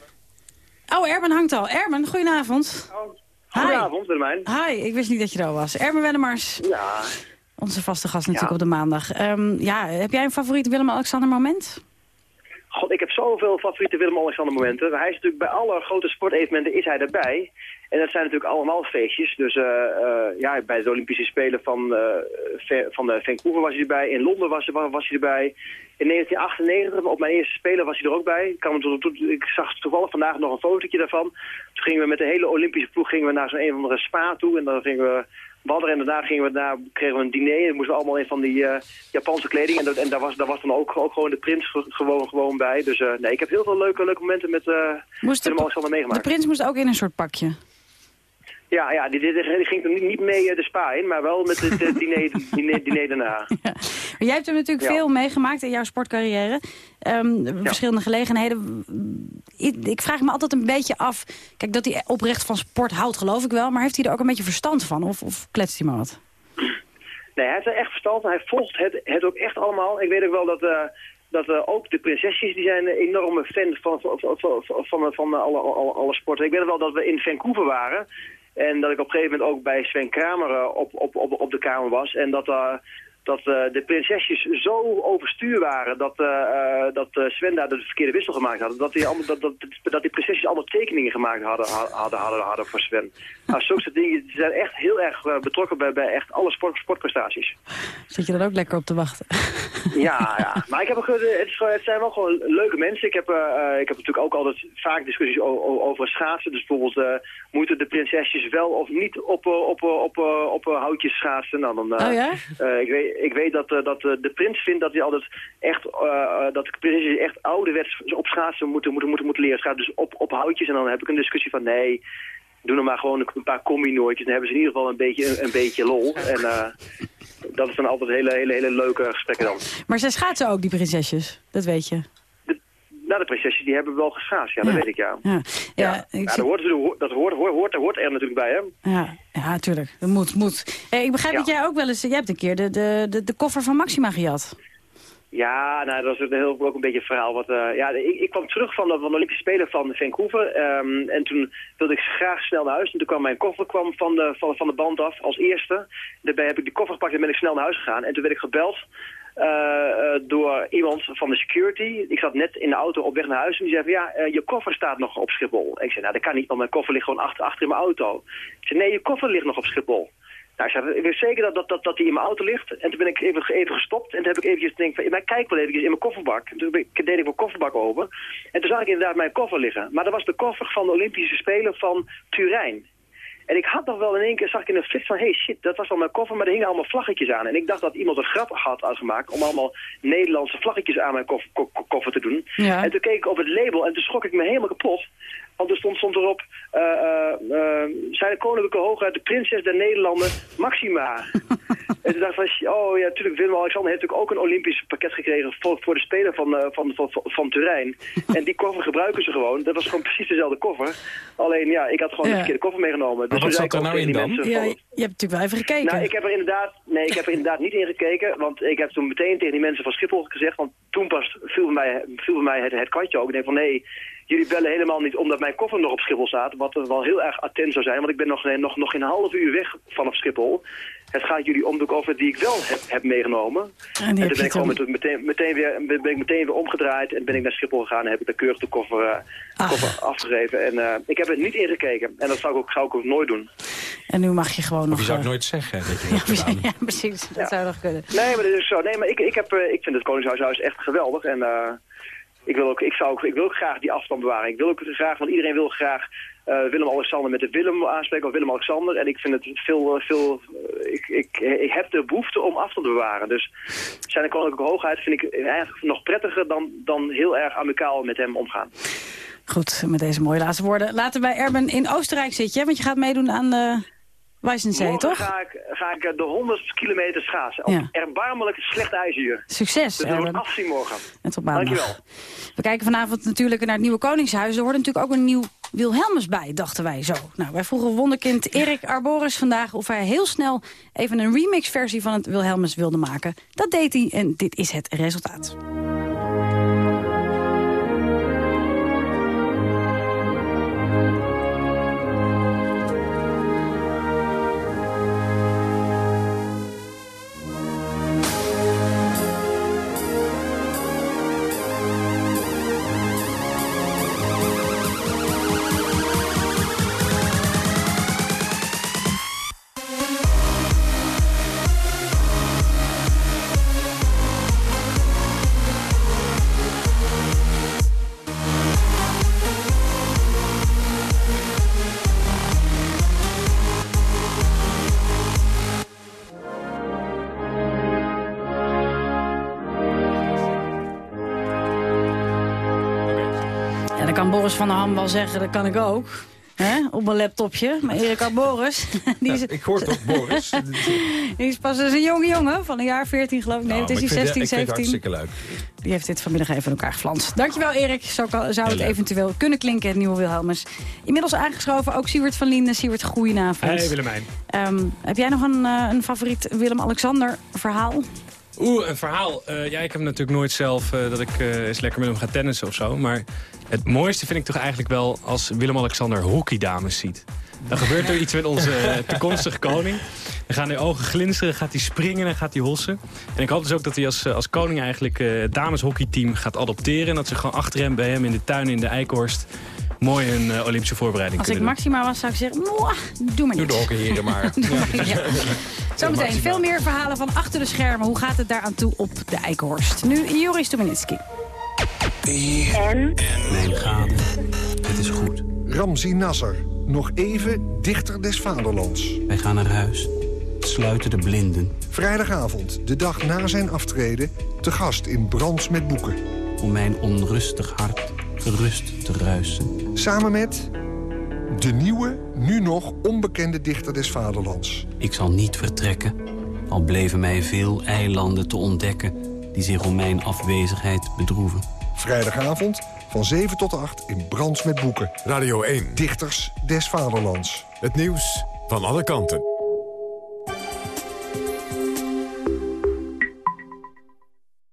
Oh, Erben hangt al. Erben, goedenavond. Goedenavond, Willemijn. Hi, ik wist niet dat je er al was. Erben Wennemars, Ja, onze vaste gast natuurlijk op de maandag. Ehm, ja, heb jij een favoriet Willem-Alexander moment? god, ik heb zoveel favoriete Willem-Alexander momenten. Hij is natuurlijk bij alle grote sportevenementen is hij erbij. En dat zijn natuurlijk allemaal feestjes. Dus eh, eh, ja, bij de Olympische Spelen van, eh, van Vancouver was hij erbij. In Londen was, was, was hij erbij. In 1998, op mijn eerste Spelen, was hij er ook bij. Ik, kan me to- to- ik zag toevallig vandaag nog een fotootje daarvan. Toen gingen we met de hele Olympische ploeg gingen we naar zo'n een of andere spa toe. En dan gingen we badderen en daarna gingen we daar, kregen we een diner. En dan moesten we allemaal in van die Japanse kleding. En, dat, en daar, was, daar was dan ook, ook gewoon de prins ge- gewoon, gewoon bij. Dus nee, ik heb heel veel leuke, leuke momenten met eh Moest de, Willem-Alexander de meegemaakt. prins moest ook in een soort pakje. Ja, ja die, die, ging er niet, mee eh, de spa in, maar wel met het eh, diner, (laughs) diner, diner daarna. Jij hebt er natuurlijk Ja. veel meegemaakt in jouw sportcarrière. Ehm, Verschillende gelegenheden. Ik, ik vraag me altijd een beetje af... Kijk, dat hij oprecht van sport houdt, geloof ik wel. Maar heeft hij er ook een beetje verstand van? Of, of kletst hij maar wat? Nee, hij heeft er echt verstand van. Hij volgt het, het ook echt allemaal. Ik weet ook wel dat, eh, dat ook de prinsesjes, die zijn een enorme fan van, van, van, van, van, van alle, alle, alle sporten. Ik weet wel dat we in Vancouver waren. En dat ik op een gegeven moment ook bij Sven Kramer eh, op, op, op, op de kamer was. En dat, eh, dat eh, de prinsesjes zo overstuur waren dat, eh, eh, dat Sven daar de verkeerde wissel gemaakt had. Dat die, allemaal, dat, dat, dat die prinsesjes allemaal tekeningen gemaakt hadden, hadden, hadden, hadden voor Sven. Nou, zulke dingen die zijn echt heel erg betrokken bij, bij echt alle sport, sportprestaties. Zit je er ook lekker op te wachten? (laughs) Ja, ja. Maar ik heb ook, het, het zijn wel gewoon leuke mensen. Ik heb, ik heb natuurlijk ook altijd vaak discussies over schaatsen. Dus bijvoorbeeld, moeten de prinsesjes wel of niet op, op, op, op, houtjes schaatsen? Nou, dan, Oh ja? ik, weet, ik weet dat, eh, dat eh, de prins vindt dat hij altijd echt, eh, dat de prinsesjes echt ouderwets op schaatsen moeten, moeten, moeten, moeten leren schaatsen. Dus op, op houtjes. En dan heb ik een discussie van, nee, doe nog maar gewoon een paar combi-nooitjes. Dan hebben ze in ieder geval een beetje, een, beetje lol. En dat is dan altijd hele, hele, hele leuke gesprekken dan. Maar zij schaatsen ook, die prinsesjes. Dat weet je. Nou, de prinsesjes die hebben wel geschaatst, ja, dat weet ik, ja. Ja, ja, ik Ja, zie- dat hoort, dat hoort, hoort, hoort, hoort er natuurlijk bij, hè? ja, ja tuurlijk. Dat moet, moet. Hey, ik begrijp dat jij ook wel eens... Jij hebt een keer de, de, de, de koffer van Maxima gejat. Ja, nou, dat was een heel, ook een beetje een verhaal. Wat, eh, ja, ik, ik kwam terug van de, van de Olympische Spelen van Vancouver. ehm, en toen wilde ik graag snel naar huis. En toen kwam mijn koffer kwam van, de, van, van de band af als eerste. Daarbij heb ik die koffer gepakt en ben ik snel naar huis gegaan. En toen werd ik gebeld door iemand van de security. Ik zat net in de auto op weg naar huis en die zei van ja, eh, je koffer staat nog op Schiphol. En ik zei, nou dat kan niet, want mijn koffer ligt gewoon achter, achter in mijn auto. Ik zei, nee, je koffer ligt nog op Schiphol. Nou, ik zei, ik weet zeker dat, dat, dat, dat die in mijn auto ligt. En toen ben ik even, even gestopt. En toen heb ik eventjes denk maar kijk wel even in mijn kofferbak. En toen ik- deed ik mijn kofferbak open. En toen zag ik inderdaad mijn koffer liggen. Maar dat was de koffer van de Olympische Spelen van Turijn. En ik had nog wel in één keer, zag ik in een flits van, hey shit, dat was wel mijn koffer, maar er hingen allemaal vlaggetjes aan. En ik dacht dat iemand een grap had uitgemaakt om allemaal Nederlandse vlaggetjes aan mijn koff- ko- ko- koffer te doen. Ja. En toen keek ik op het label en toen schrok ik me helemaal kapot. Want er stond, stond erop, eh eh eh, zijn de koninklijke hoogheid de prinses der Nederlanden, Maxima. (laughs) (laughs) en toen dacht ik van, oh ja, natuurlijk, Willem-Alexander heeft natuurlijk ook een Olympisch pakket gekregen voor, voor de Spelen van, eh, van, van, van, van Turijn. (laughs) en die koffer gebruiken ze gewoon. Dat was gewoon precies dezelfde koffer. Alleen ja, ik had gewoon Ja. de verkeerde koffer meegenomen. Maar Dus wat zat ik er nou in dan? Ja, je hebt natuurlijk wel even gekeken. nou, ik heb er inderdaad, nee, ik heb er inderdaad niet in gekeken, want ik heb toen meteen tegen die mensen van Schiphol gezegd, want toen pas viel bij mij, viel bij mij het, het kwartje ook. Ik denk van nee, jullie bellen helemaal niet omdat mijn koffer nog op Schiphol staat, wat wel heel erg attent zou zijn, want ik ben nog, nog, nog geen half uur weg vanaf Schiphol. Het gaat jullie om de koffer die ik wel heb, heb meegenomen. En die En, heb toen je ben ik gewoon toen- met, meteen, meteen weer, ben ik meteen weer omgedraaid en ben ik naar Schiphol gegaan en heb ik de keurig de koffer, eh, koffer afgegeven. En eh, ik heb er niet ingekeken en dat zou ik ook, zou ik ook nooit doen. En nu mag je gewoon Of nog... je zou eh, het nooit zeggen dat je (laughs) ja, dat precies, ja, precies. Dat zou nog kunnen. Nee, maar dat is zo. Nee, maar ik, ik, heb, eh, ik vind het Koningshuis echt geweldig. En eh, ik, wil ook, ik, zou ook, ik wil ook graag die afstand bewaren. Ik wil ook graag, want iedereen wil graag eh, Willem-Alexander met de Willem aanspreken of Willem-Alexander. En ik vind het veel, eh, veel eh, ik, ik, ik heb de behoefte om afstand te bewaren. Dus zijn koninklijke hoogheid vind ik eigenlijk nog prettiger dan, dan heel erg amicaal met hem omgaan. Goed, met deze mooie laatste woorden. Laten wij Erben in Oostenrijk zitten, want je gaat meedoen aan de Morgen toch? ga ik, ga ik eh, de 100 kilometer schaatsen. Ja. erbarmelijk slecht ijs hier. Succes, Dus we Erben. wordt afzien morgen. En tot maandag. Dankjewel. We kijken vanavond natuurlijk naar het nieuwe Koningshuis. Er hoort natuurlijk ook een nieuw Wilhelmus bij, dachten wij zo. Nou, wij vroegen wonderkind Erik Arboris vandaag... of hij heel snel even een remix-versie van het Wilhelmus wilde maken. Dat deed hij en dit is het resultaat. Boris van der Ham wel zeggen, dat kan ik ook. Hè? Op mijn laptopje. Maar Erik Arboris, (laughs) die is, Ik hoor toch, Boris? (laughs) die is pas eens een jonge jongen van een jaar 14 geloof ik. Nee, Nou, het is die ik vind 16, het- Ik vind het 17. hartstikke leuk. Die heeft dit vanmiddag even elkaar geflanst. Dankjewel Erik. Zo kan, zou het eventueel kunnen klinken, het nieuwe Wilhelmus. Inmiddels aangeschoven ook Siewert van Linden. Siewert, goedenavond. Hey Willemijn. Ehm, heb jij nog een, eh, een favoriet Willem-Alexander verhaal? Oeh, een verhaal. Eh, ja, ik heb natuurlijk nooit zelf eh, dat ik eh, eens lekker met hem ga tennissen of zo. Maar het mooiste vind ik toch eigenlijk wel als Willem-Alexander hockeydames ziet. Dan gebeurt er iets met onze toekomstige koning. Dan gaan de ogen glinsteren, gaat hij springen en gaat hij hossen. En ik hoop dus ook dat hij als, als koning eigenlijk eh, het dameshockeyteam gaat adopteren. En dat ze gewoon achter hem, bij hem in de tuin in de Eikhorst... mooi hun eh, Olympische voorbereiding Als ik. Maxima was, zou ik zeggen, "Mwah, doe maar Doe niet. de hockeyheren maar. (laughs) Doe ja. (laughs) Zometeen veel meer verhalen van achter de schermen. Hoe gaat het daaraan toe op de Eikenhorst? Nu Joris Stubenitski. En? Mijn gade, het is goed. Ramzi Nasser, nog even dichter des vaderlands. Wij gaan naar huis, sluiten de blinden. Vrijdagavond, de dag na zijn aftreden, te gast in Brands met Boeken. Om mijn onrustig hart gerust te ruisen. Samen met de nieuwe, nu nog onbekende dichter des vaderlands. Ik zal niet vertrekken, al bleven mij veel eilanden te ontdekken... die zich om mijn afwezigheid bedroeven. Vrijdagavond van 7 tot 8 in Brands met Boeken. Radio 1. Dichters des vaderlands. Het nieuws van alle kanten.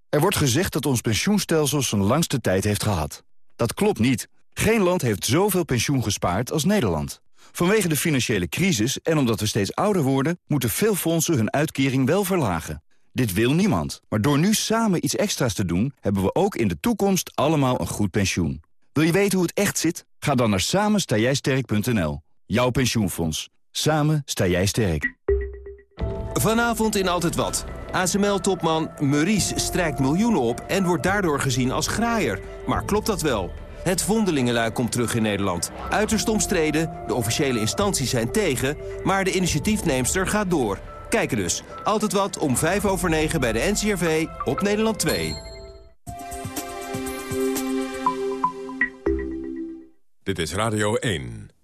Er wordt gezegd dat ons pensioenstelsel zijn langste tijd heeft gehad. Dat klopt niet. Geen land heeft zoveel pensioen gespaard als Nederland. Vanwege de financiële crisis en omdat we steeds ouder worden... moeten veel fondsen hun uitkering wel verlagen. Dit wil niemand. Maar door nu samen iets extra's te doen... hebben we ook in de toekomst allemaal een goed pensioen. Wil je weten hoe het echt zit? Ga dan naar samenstaaijsterk.nl. Jouw pensioenfonds. Samen sta jij sterk. Vanavond in Altijd Wat. ASML-topman Maurice strijkt miljoenen op en wordt daardoor gezien als graaier. Maar klopt dat wel? Het vondelingenluik komt terug in Nederland. Uiterst omstreden, de officiële instanties zijn tegen... maar de initiatiefneemster gaat door. Kijken dus. Altijd Wat om 5 over 9 bij de NCRV op Nederland 2. Dit is Radio 1.